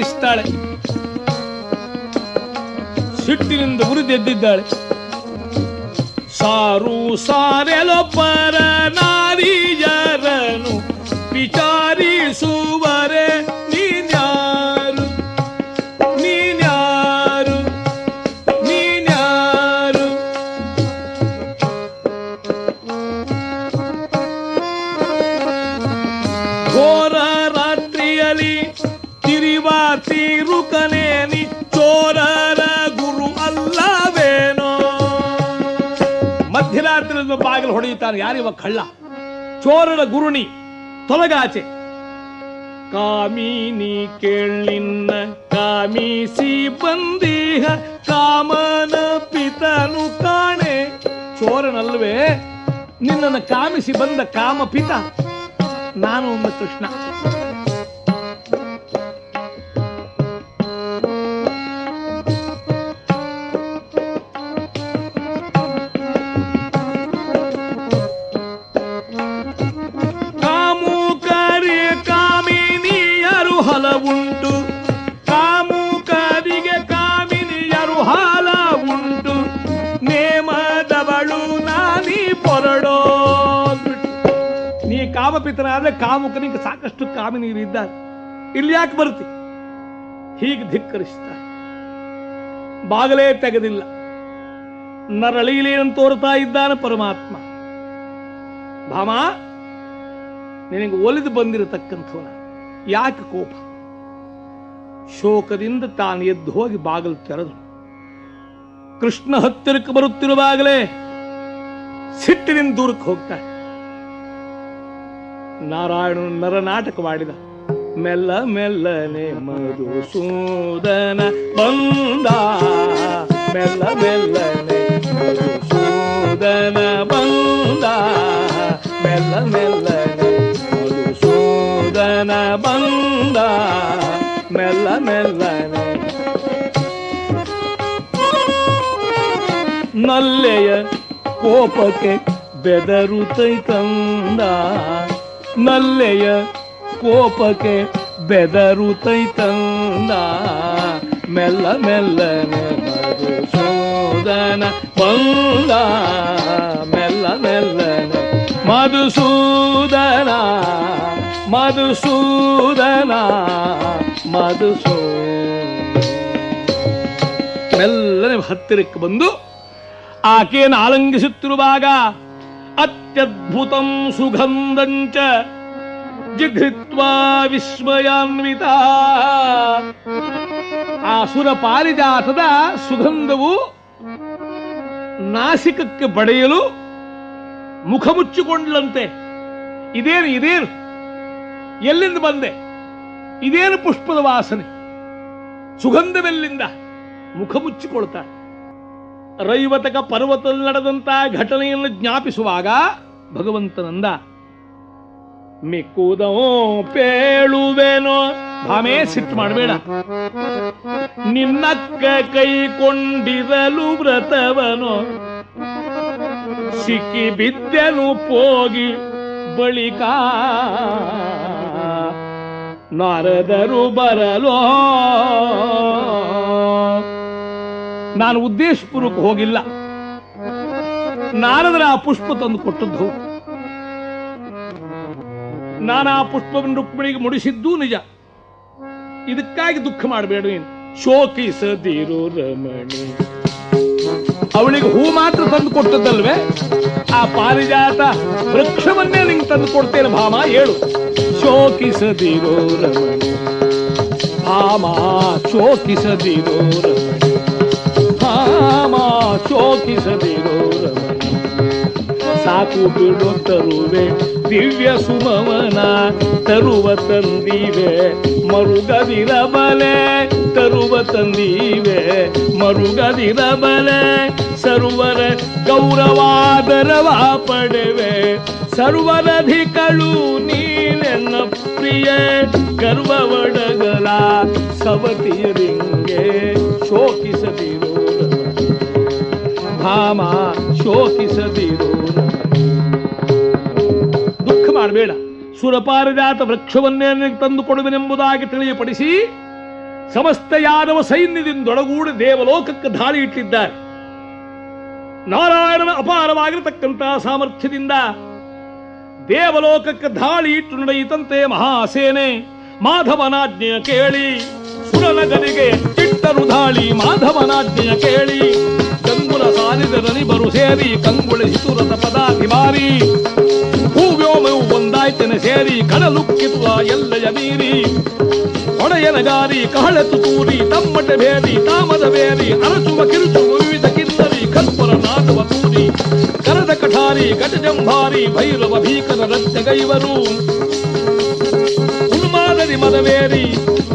ಧಿಕ್ಕರಿಸ್ತಾಳೆ ಸಿಟ್ಟಿನಿಂದ ಉರಿದೆದ್ದಿದ್ದಾಳೆ ಸಾರು ಸಾರೆಲೊಬ್ಬರ ಪರ ಹೊಡೆಯುತ್ತಾನೆ ಯಾರಿವ ಕಳ್ಳ? ಚೋರನ ಗುರುಣಿ, ತೊಲಗಾಚೆ. ಕಾಮಿನಿ ಕೇಳಿನ್ನ ಕಾಮಿಸಿ ಬಂದೀಹ, ಕಾಮನ ಪಿತನು ಕಾಣೆ. ಚೋರನಲ್ವೇ, ನಿನ್ನನ್ನು ಕಾಮಿಸಿ ಬಂದ ಕಾಮ ಪಿತ ನಾನು ಒಮ್ಮೆ ಕೃಷ್ಣ. ಕಲ್ಪಿತನಾದ ಕಾಮುಕನಿಗೆ ಸಾಕಷ್ಟು ಕಾಮಿನೀರು ಇದ್ದಾರೆ ಇಲ್ಲಿ ಯಾಕೆ ಬರ್ತಿ ಹೀಗೆ ಧಿಕ್ಕರಿಸ್ತಾರೆ. ಬಾಗಲೇ ತೆಗೆದಿಲ್ಲ. ನರಳೀಲೇನು ತೋರ್ತಾ ಇದ್ದಾನೆ ಪರಮಾತ್ಮ. ಭಾಮ, ನಿನಗೆ ಒಲಿದು ಬಂದಿರತಕ್ಕಂಥವನ. ಯಾಕೆ ಕೋಪ? ಶೋಕದಿಂದ ತಾನು ಎದ್ದು ಹೋಗಿ ಬಾಗಿಲು ತೆರೆದು ಕೃಷ್ಣ ಹತ್ತಿರಕ್ಕೆ ಬರುತ್ತಿರುವಾಗಲೇ ಸಿಟ್ಟಿನಿಂದ ದೂರಕ್ಕೆ ಹೋಗ್ತಾನೆ. ನಾರಾಯಣನು ನರನಾಟಕವಾಡಿದ ಮೆಲ್ಲ ಮೆಲ್ಲನೆ ಮಧುಸೂದನ ಬಂದ. ಮೆಲ್ಲ ಮೆಲ್ಲನೆ ಮಧುಸೂದನ ಬಂದ. ಮೆಲ್ಲ ಮೆಲ್ಲನೆ ಮಧುಸೂದನ ಬಂದ. ಮೆಲ್ಲ ಮೆಲ್ಲನೆ ನಲ್ಲೆಯ ಕೋಪಕ್ಕೆ ಬೆದರುತ್ತೈತಂದ ನಲ್ಲೆಯ ಕೋಪಕ್ಕೆ ಬೆದರುತೈತಂದ ಮೆಲ್ಲ ಮೆಲ್ಲನೆ ಮಧುಸೂದನ ಬಂದ. ಮೆಲ್ಲ ಮೆಲ್ಲನೆ ಮಧುಸೂದನ ಮಧುಸೂದನ ಮಧುಸೂ ಮೆಲ್ಲನೆ ಹತ್ತಿರಕ್ಕೆ ಬಂದು ಆಕೆಯನ್ನು ಆಲಂಗಿಸುತ್ತಿರುವಾಗ ಅತ್ಯದ್ಭುತಂ ಸುಗಂಧಂಚ ಜಿಘ್ರಿತ್ವಾ ವಿಸ್ಮಯಾನ್ವಿತ. ಆ ಸುರ ಪಾರಿಜಾತದ ಸುಗಂಧವು ನಾಸಿಕಕ್ಕೆ ಬಡೆಯಲು ಮುಖ ಮುಚ್ಚಿಕೊಂಡ್ಲಂತೆ ಇದೇನು ಇದೇನು? ಎಲ್ಲಿಂದ ಬಂದೆ? ಇದೇನು ಪುಷ್ಪದ ವಾಸನೆ? ಸುಗಂಧವೆಲ್ಲಿಂದ ಮುಖ ಮುಚ್ಚಿಕೊಳ್ತಾಳೆ ರೈವತಕ ಪರ್ವತದಲ್ಲಿ ನಡೆದಂತಹ ಘಟನೆಯನ್ನು ಜ್ಞಾಪಿಸುವಾಗ ಭಗವಂತನಂದ ಮಿಕ್ಕುದೋ ಪೇಳುವೆನೋ, ಭಾಮೇ ಸಿಟ್ಟು ಮಾಡಬೇಡ. ನಿನ್ನಕ್ಕ ಕೈಕೊಂಡಿರಲು ವ್ರತವನು, ಸಿಕ್ಕಿ ಬಿದ್ದೆನು ಪೋಗಿ ಬಳಿಕ. ನಾರದರು ಬರಲೋ ನಾನು ಉದ್ದೇಶಪೂರ್ವಕ ಹೋಗಿಲ್ಲ. ನಾರದರ ಆ ಪುಷ್ಪ ತಂದು ಕೊಟ್ಟದ್ದು. ನಾನು ಆ ಪುಷ್ಪವನ್ನು ರುಕ್ಮಿಣಿಗೆ ಮುಡಿಸಿದ್ದು ನಿಜ. ಇದಕ್ಕಾಗಿ ದುಃಖ ಮಾಡಬೇಡ ನೀನು. ಶೋಕಿಸದಿರು ರಮಣಿ. ಅವಳಿಗೆ ಹೂ ಮಾತ್ರ ತಂದು ಕೊಟ್ಟದ್ದಲ್ವೇ? ಆ ಪಾರಿಜಾತ ವೃಕ್ಷವನ್ನೇ ನಿಂಗೆ ತಂದು ಕೊಡ್ತೇನೆ ಭಾಮ, ಹೇಳು. ಶೋಕಿಸದಿರೋ ರಮಣಿ. ಭಾಮ ಶೋಕಿಸದಿರೋ ರಮಣಿ. ಶೋಕಿಸದಿರೋ ಸಾಕು ಬಿಡು ತರುವೆ ದಿವ್ಯ ಸುಮವನ. ತರುವ ತಂದಿವೆ ಮರುಗದಿರಬಲೆ ತರುವ ತಂದಿವೆ ಮರುಗದಿರಬಲೆ ಸರ್ವರ ಗೌರವಾದರವ ಪಡೆವೆ. ಸರ್ವರಧಿಕಳು ನೀನೆನ್ನ ಪ್ರಿಯ. ಗರ್ವವಡಗಲ ಸವತಿಯರಿಂಗೆ ಶೋಕಿಸದಿರೋ. ಭಾಮ ಶೋಕಿಸದಿರು ದುಃಖ ಮಾಡಬೇಡ. ಸುರಪಾರಿಜಾತ ವೃಕ್ಷವನ್ನೇ ತಂದು ಕೊಡುವೆನೆಂಬುದಾಗಿ ತಿಳಿಯಪಡಿಸಿ ಸಮಸ್ತ ಯಾದವ ಸೈನ್ಯದಿಂದೊಳಗೂಡಿ ದೇವಲೋಕಕ್ಕೆ ದಾಳಿ ಇಟ್ಟಿದ್ದಾರೆ. ನಾರಾಯಣನ ಅಪಾರವಾಗಿರತಕ್ಕಂತಹ ಸಾಮರ್ಥ್ಯದಿಂದ ದೇವಲೋಕಕ್ಕೆ ಧಾಳಿ ಇಟ್ಟು ನಡೆಯಿತಂತೆ ಮಹಾಸೇನೆ. ಮಾಧವನಾಜ್ಞೆಯ ಕೇಳಿ ಸುರನಗರಿಗೆ ಇಟ್ಟರು ದಾಳಿ ಮಾಧವನಾಜ್ಞೆಯ ಕೇಳಿ. ಗಂಗುಲ ಸಾರಿದರನಿಬರು ಸೇರಿ ಕಂಗುಳಿಸಿತುರದ ಪದಾಧಿಮಾರಿ ಹೂವ್ಯೋಮವು ಒಂದಾಯ್ತನೆ ಸೇರಿ ಕಡಲುಕ್ಕಿಸುವ ಎಲ್ಲೆಯ ಮೀರಿ ಹೊಡೆಯನಗಾರಿ ಕಹಳೆತು ತೂರಿ, ತಮ್ಮಟ ಬೇರಿ ತಾಮದ ಬೇರಿ ಅರಚುವ ಕಿರುಚುವ ವಿವಿಧ ಕಿತ್ತರಿ ಕಲ್ಪರ ನಾಟವ ತೂರಿ. ಕರದ ಕಠಾರಿ, ಗಜಜಂಭಾರಿ, ಭೈರವ ಭೀಕರ ರತ್ನಗೈವರು. ಉನ್ಮಾದರಿ ಮದವೇರಿ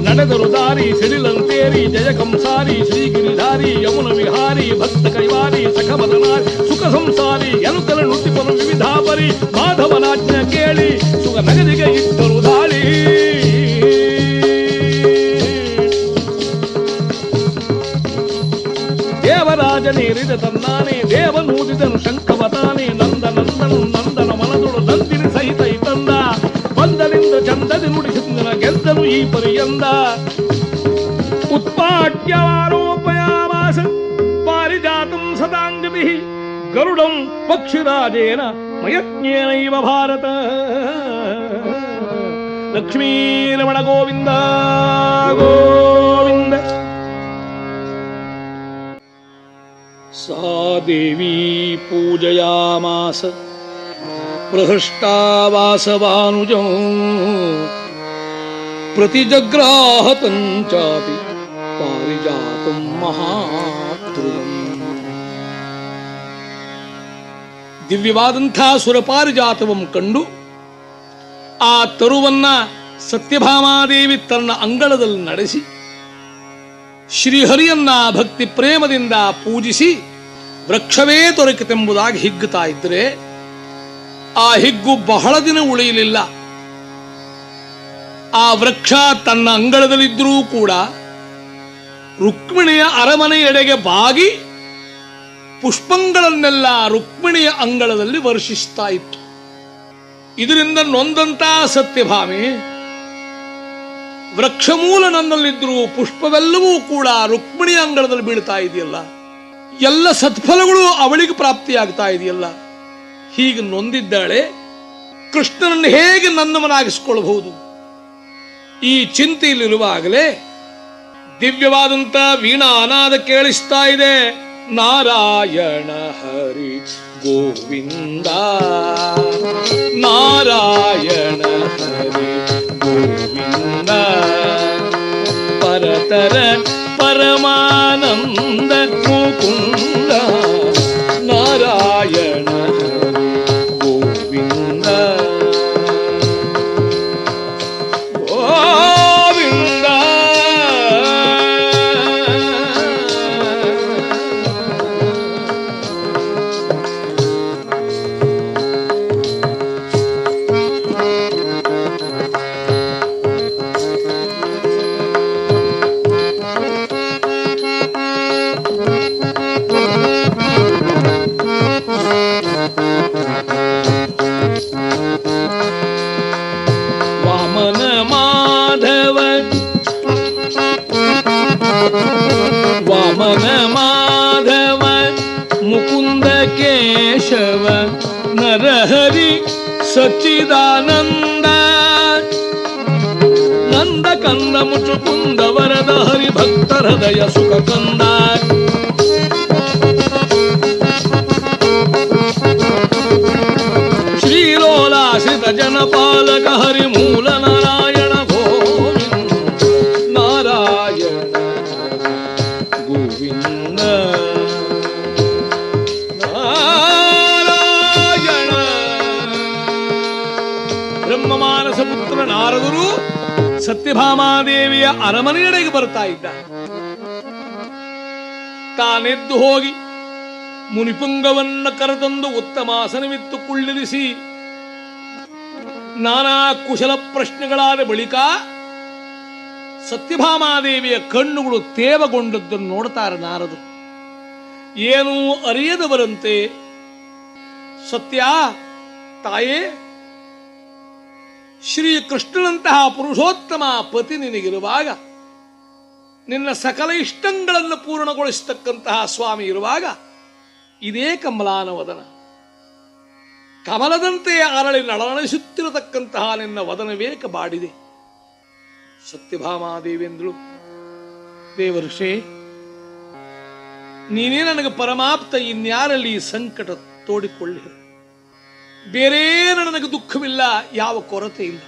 ನಡೆದರು ದಾರಿ, ಸಿಡಿಲಂತೇರಿ ಜಯ ಕಂಸಾರಿ ಶ್ರೀಗಿರಿಧಾರಿ ಯಮುನ ವಿಹಾರಿ ಭಕ್ತ ಸಖಮದನಾರಿ ಸುಖ ಸಂಸಾರಿ ಎಂತಲ ನುತಿಪನು ವಿವಿಧಾಪರಿ, ಮಾಧವನಾಜ್ಞ ಕೇಳಿ, ಸುಖ ನಗದಿಗೆ ಇಟ್ಟರು ದಾಳಿ. ದೇವರಾಜನೇರಿದ ತನ್ನಾನೆ ದೇವನೂದಿದನು ಶಂಖವತಾನೆ ನಂದ ನಂದನು ನಂದನ ಮನದೊಳು ನಂದಿನಿ ಸಹಿತ ಇತಂದ ಬಂದನಿಂದ ಚಂದದಿ ನುಡಿಸಿದನ ಗೆದ್ದನು ಈ ಪರಿಯಂದ. ಉತ್ಪಾಟ್ಯವಾರೋಪಯಾಮಾಸ ಪಾರಿಜಾತಂ गतिभिः गरुडम् पक्षिराजेन मयज्ञेनैव भारत। लक्ष्मीरमण गोविंद गोविंद सा देवी पूजयामास प्रहृष्टा वासवाज प्रतिजग्राहत पारिजात महा ದಿವ್ಯವಾದಂಥ ಸುರಪಾರಿಜಾತವನ್ನು ಕಂಡು ಆ ತರುವನ್ನ ಸತ್ಯಭಾಮಾದೇವಿ ತನ್ನ ಅಂಗಳದಲ್ಲಿ ನಡೆಸಿ ಶ್ರೀಹರಿಯನ್ನ ಭಕ್ತಿ ಪ್ರೇಮದಿಂದ ಪೂಜಿಸಿ ವೃಕ್ಷವೇ ದೊರಕಿತೆಂಬುದಾಗಿ ಹಿಗ್ಗುತ್ತಾ ಇದ್ದರೆ ಆ ಹಿಗ್ಗು ಬಹಳ ದಿನ ಉಳಿಯಲಿಲ್ಲ. ಆ ವೃಕ್ಷ ತನ್ನ ಅಂಗಳದಲ್ಲಿದ್ದರೂ ಕೂಡ ರುಕ್ಮಿಣಿಯ ಅರಮನೆಯೆಡೆಗೆ ಬಾಗಿ ಪುಷ್ಪಗಳನ್ನೆಲ್ಲ ರುಕ್ಮಿಣಿಯ ಅಂಗಳದಲ್ಲಿ ವರ್ಷಿಸ್ತಾ ಇತ್ತು. ಇದರಿಂದ ನೊಂದಂತ ಸತ್ಯಭಾಮಿ ವೃಕ್ಷಮೂಲ ನನ್ನಲ್ಲಿದ್ದರೂ ಪುಷ್ಪವೆಲ್ಲವೂ ಕೂಡ ರುಕ್ಮಿಣಿಯ ಅಂಗಳದಲ್ಲಿ ಬೀಳ್ತಾ ಇದೆಯಲ್ಲ. ಎಲ್ಲ ಸತ್ಫಲಗಳು ಅವಳಿಗೆ ಪ್ರಾಪ್ತಿಯಾಗ್ತಾ ಇದೆಯಲ್ಲ. ಹೀಗೆ ನೊಂದಿದ್ದಾಳೆ, ಕೃಷ್ಣನನ್ನು ಹೇಗೆ ನನ್ನವನಾಗಿಸ್ಕೊಳ್ಬಹುದು ಈ ಚಿಂತೆಯಲ್ಲಿರುವಾಗಲೇ ದಿವ್ಯವಾದಂತ ವೀಣಾ ಅನಾದ ಕೇಳಿಸ್ತಾ ಇದೆ. ನಾರಾಯಣ ಹರಿ ಗೋವಿಂದ ನಾರಾಯಣ ಹರಿ ಗೋವಿಂದ ಪರತರ ಪರಮಾನಂದ ಮುಕುಂದ नव नरहरि सच्चिदानन्द। नन्द कन्द मुचुकुन्द वरद हरिभक्त हृदय सुख सुखकन्द श्रीलोलाश्रित जनपालक हरि ಸತ್ಯಭಾಮಾದೇವಿಯ ಅರಮನೆಯಡೆಗೆ ಬರ್ತಾ ಇದ್ದ. ತಾನೆದ್ದು ಹೋಗಿ ಮುನಿಪುಂಗವನ್ನ ಕರೆತಂದು ಉತ್ತಮಾಸನವಿತ್ತು ಕುಳ್ಳಿರಿಸಿ. ನಾನಾ ಕುಶಲ ಪ್ರಶ್ನೆಗಳಾದ ಬಳಿಕ ಸತ್ಯಭಾಮಾದೇವಿಯ ಕಣ್ಣುಗಳು ತೇವಗೊಂಡದ್ದನ್ನು ನೋಡ್ತಾರೆ ನಾರದು ಏನೂ ಅರಿಯದವರಂತೆ, ಸತ್ಯ ತಾಯೇ ಶ್ರೀ ಕೃಷ್ಣನಂತಹ ಪುರುಷೋತ್ತಮ ಪತಿ ನಿನಗಿರುವಾಗ, ನಿನ್ನ ಸಕಲ ಇಷ್ಟಗಳನ್ನು ಪೂರ್ಣಗೊಳಿಸತಕ್ಕಂತಹ ಸ್ವಾಮಿ ಇರುವಾಗ, ಇದೇ ಕಮಲಾನವದನ. ಕಮಲದಂತೆ ಅರಳಿ ನಳನಳಿಸುತ್ತಿರತಕ್ಕಂತಹ ನಿನ್ನ ವದನವೇಕ ಬಾಡಿದೆ. ಸತ್ಯಭಾಮಾದೇವೆಂದಳು ದೇವಋಷೇ, ನೀನೇ ನನಗೆ ಪರಮಾಪ್ತ ಇನ್ಯಾರಲ್ಲಿ ಸಂಕಟ ತೋಡಿಕೊಳ್ಳಿ ಬೇರೆ ನನಗೆ ದುಃಖವಿಲ್ಲ, ಯಾವ ಕೊರತೆ ಇಲ್ಲ.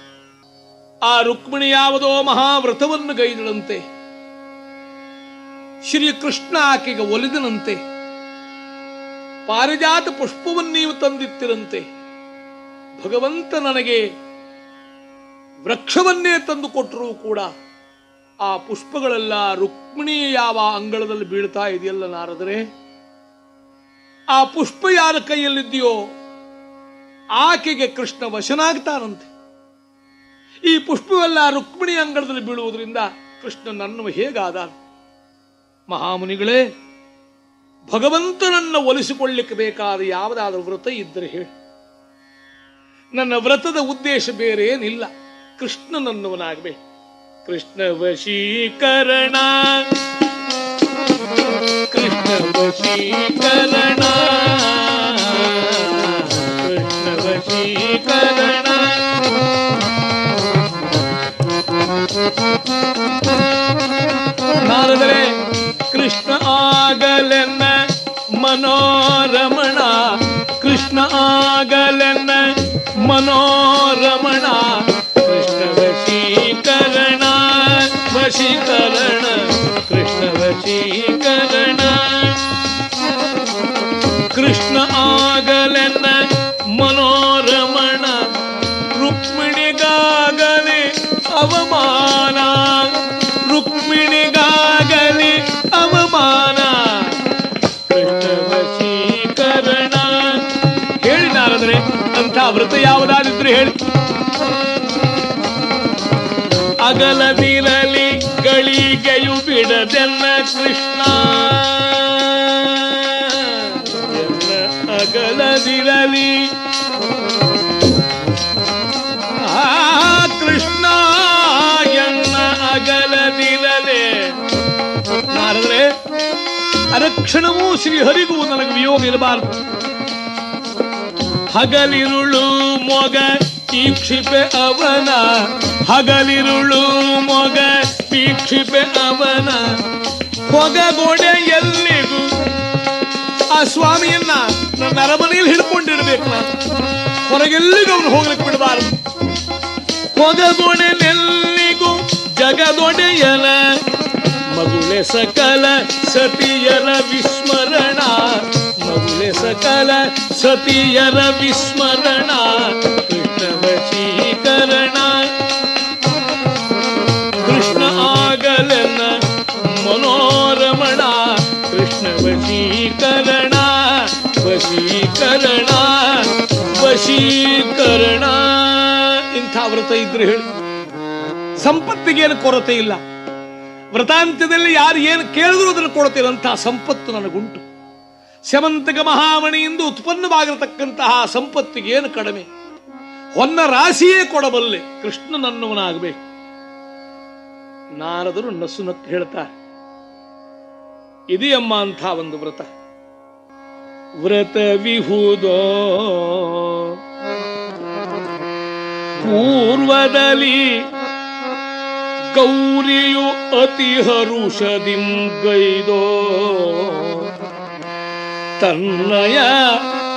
ಆ ರುಕ್ಮಿಣಿ ಯಾವುದೋ ಮಹಾವ್ರತವನ್ನು ಗೈದಳಂತೆ. ಶ್ರೀ ಕೃಷ್ಣ ಆಕೆಗೆ ಒಲಿದನಂತೆ. ಪಾರಿಜಾತ ಪುಷ್ಪವನ್ನು ನೀವು ತಂದಿತ್ತಿರಂತೆ ಭಗವಂತ ನನಗೆ ವೃಕ್ಷವನ್ನೇ ತಂದು ಕೊಟ್ಟರೂ ಕೂಡ ಆ ಪುಷ್ಪಗಳೆಲ್ಲ ರುಕ್ಮಿಣಿ ಯಾವ ಅಂಗಳದಲ್ಲಿ ಬೀಳ್ತಾ ಇದೆಯಲ್ಲ ನಾರದರೆ? ಆ ಪುಷ್ಪ ಯಾರ ಕೈಯಲ್ಲಿದೆಯೋ ಆಕೆಗೆ ಕೃಷ್ಣ ವಶನಾಗ್ತಾನಂತೆ. ಈ ಪುಷ್ಪವೆಲ್ಲ ರುಕ್ಮಿಣಿ ಅಂಗಳದಲ್ಲಿ ಬೀಳುವುದರಿಂದ ಕೃಷ್ಣ ನನ್ನ ಹೇಗಾದ ಮಹಾಮುನಿಗಳೇ ಭಗವಂತನನ್ನ ಒಲಿಸಿಕೊಳ್ಳಿಕ್ಕೆ ಬೇಕಾದ ಯಾವುದಾದ್ರೂ ವ್ರತ ಇದ್ದರೆ ಹೇಳಿ. ನನ್ನ ವ್ರತದ ಉದ್ದೇಶ ಬೇರೆ ಏನಿಲ್ಲ ಕೃಷ್ಣನನ್ನವನಾಗಬೇಕು ಕೃಷ್ಣ ವಶೀಕರಣ. ಕೃಷ್ಣ ವಶೀಕರಣ. ಕೃಷ್ಣ ವಶೀಕರಣ ನಾರದರೆ ಕೃಷ್ಣ ಆಗಲೆನ್ನ ಮನೋರಮಣ ಕೃಷ್ಣ ಆಗಲೆನ್ನ ಮನೋರಮಣ ಕೃಷ್ಣ ವಶೀಕರಣ ವಶೀಕರಣ ಕೃಷ್ಣ ವಶೀಕರಣ ಕೃಷ್ಣ ವ್ರತ ಯಾವುದಾದಿದ್ರು ಹೇಳಿ. ಅಗಲದಿರಲಿ ಗಳಿಗೆಯು ಬಿಡದೆನ್ನ ಕೃಷ್ಣ. ಅಗಲ ಅಗಲದಿರಲಿ ಕೃಷ್ಣ ಎನ್ನ ಅಗಲದಿರಲೆ ಅರಕ್ಷಣವೂ ಶ್ರೀಹರಿಗೂ ನನಗೆ ವಿಯೋಗ ಇರಬಾರದು. ಹಗಲಿರುಳು ಮೊಗ ಪೀಕ್ಷಿಪೆ ಅವನ. ಹಗಲಿರುಳು ಮೊಗ ಪೀಕ್ಷಿಪೆ ಅವನ. ಹೊಗಗೋಡೆ ಎಲ್ಲಿಗೂ? ಆ ಸ್ವಾಮಿಯನ್ನ ನನ್ನ ಅರಮನೆಯಲ್ಲಿ ಹಿಡ್ಕೊಂಡಿರ್ಬೇಕು ನಾನು. ಹೊರಗೆಲ್ಲಿಗೂ ಅವನು ಹೋಗ್ಲಿಕ್ಕೆ ಬಿಡಬಾರದು. ಹೊಗಗೋಡೆನೆಲ್ಲಿಗೂ ಜಗದೊಡೆಯನ ಮಗುಳೆ ಸಕಲ ಸತಿಯರ ವಿಸ್ಮರಣ. ಮಗುಳೆ ಸಕಲ ಸತಿಯರ ವಿಸ್ಮರಣ ಕೃಷ್ಣ ವಶೀಕರಣ ಕೃಷ್ಣ ಆಗಲನ್ನ ಮನೋರಮಣ ಕೃಷ್ಣ ವಶೀಕರಣ ವಶೀಕರಣ ವಶೀಕರಣ. ಇಂಥ ವ್ರತ ಇದ್ರೆ ಹೇಳಿ. ಸಂಪತ್ತಿಗೇನು ಕೊರತೆ ಇಲ್ಲ. ವ್ರತಾಂತ್ಯದಲ್ಲಿ ಯಾರು ಏನು ಕೇಳಿದ್ರು ಅದನ್ನು ಕೊಡ್ತಿರಂತಹ ಸಂಪತ್ತು ನನಗುಂಟು. ಶಮಂತಕ ಮಹಾಮಣಿಯಿಂದ ಉತ್ಪನ್ನವಾಗಿರತಕ್ಕಂತಹ ಸಂಪತ್ತಿಗೆ ಏನು ಕಡಿಮೆ? ಹೊನ್ನ ರಾಶಿಯೇ ಕೊಡಬಲ್ಲೆ, ಕೃಷ್ಣನನ್ನುವನಾಗಬೇಕು. ನಾರದರು ನಸು ನಕ್ಕು ಹೇಳ್ತಾರೆ. ಇದೆಯಮ್ಮ ಅಂಥ ಒಂದು ವ್ರತ. ವ್ರತ ವಿಹುದೋ. ಪೂರ್ವದಲ್ಲಿ ಗೌರಿಯು ಅತಿ ಹರುಷದಿಂ ತನ್ನಯ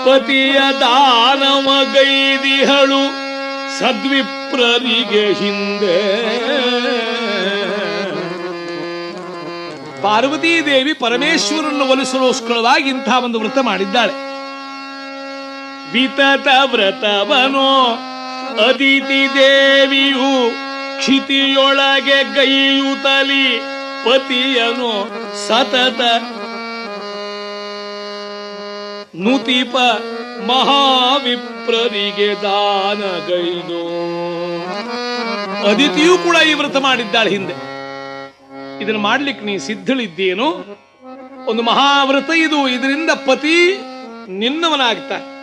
ಪತಿಯ ದಾನವ ಗೈದಿಹಳು ಸದ್ವಿಪ್ರರಿಗೆ ಹಿಂದೆ. ಪಾರ್ವತೀ ದೇವಿ ಪರಮೇಶ್ವರನ್ನು ಒಲಿಸಲೋಸ್ಕರವಾಗಿ ಇಂಥ ಒಂದು ವ್ರತ ಮಾಡಿದ್ದಾಳೆ. ವಿತತ ವ್ರತವನೋ ಅದಿತಿ ದೇವಿಯು ಕ್ಷಿತಿಯೊಳಗೆ ಗೈಯುತಲಿ ಪತಿಯನು ಸತತ ನುತಿಪ ಮಹಾವಿಪ್ರರಿಗೆ ದಾನಗೈದು. ಅದಿತಿಯೂ ಕೂಡ ಈ ವ್ರತ ಮಾಡಿದ್ದಾಳೆ ಹಿಂದೆ. ಇದನ್ನು ಮಾಡ್ಲಿಕ್ಕೆ ನೀ ಸಿದ್ಧಳಿದ್ದೇನು ಒಂದು ಮಹಾವ್ರತ ಇದು. ಇದರಿಂದ ಪತಿ ನಿನ್ನವನಾಗ್ತಾನೆ.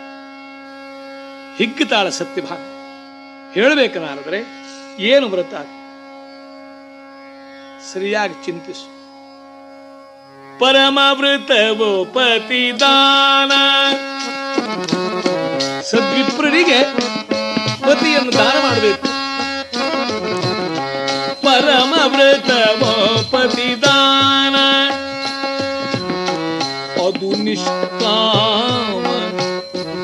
ಹಿಗ್ಗುತ್ತಾಳ ಸತ್ಯಭಾಗ ಹೇಳಬೇಕನಾದ್ರೆ ಏನು ವ್ರತ? ಸರಿಯಾಗಿ ಚಿಂತಿಸು. ಪರಮ ವೃತವೋ ಪತಿದಾನ ಸದ್ವಿಪ್ರರಿಗೆ ಪತಿಯನ್ನು ದಾನ ಮಾಡಬೇಕು ಪರಮ ವ್ರತವೋ ಪತಿದಾನ ಅದು ನಿಷ್ಕಾಮ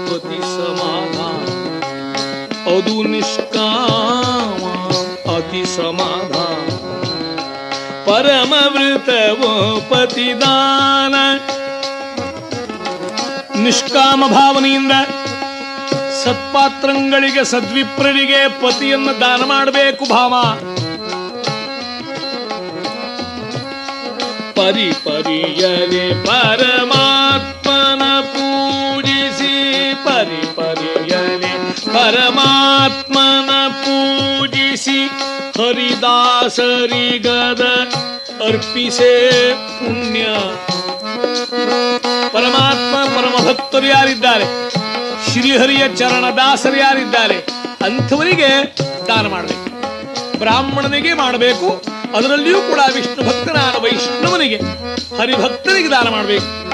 ಪತಿ ಸಮಾಧಾನ ಅದು ನಿಷ್ಕಾಮ ಅತಿ ಸಮಾಧಾನ ಪರಮ ವೃತವೋ ಪತಿದಾನ. ನಿಷ್ಕಾಮ ಭಾವನೆಯಿಂದ ಸತ್ಪಾತ್ರಗಳಿಗೆ ಸದ್ವಿಪ್ರರಿಗೆ ಪತಿಯನ್ನು ದಾನ ಮಾಡಬೇಕು ಭಾವ. ಪರಿ ಪರಿಯಲೆ ಪರಮಾತ್ಮನ ಹರಿದಾಸರಿಗದ ಅರ್ಪಿಸೇ ಪುಣ್ಯ. ಪರಮಾತ್ಮ ಪರಮ ಭಕ್ತರು ಯಾರಿದ್ದಾರೆ? ಶ್ರೀಹರಿಯ ಚರಣದಾಸರು ಯಾರಿದ್ದಾರೆ? ಅಂಥವರಿಗೆ ದಾನ ಮಾಡಬೇಕು. ಬ್ರಾಹ್ಮಣನಿಗೆ ಮಾಡಬೇಕು. ಅದರಲ್ಲಿಯೂ ಕೂಡ ವಿಷ್ಣು ಭಕ್ತನಾದ ವೈಷ್ಣವನಿಗೆ, ಹರಿಭಕ್ತನಿಗೆ ದಾನ ಮಾಡಬೇಕು.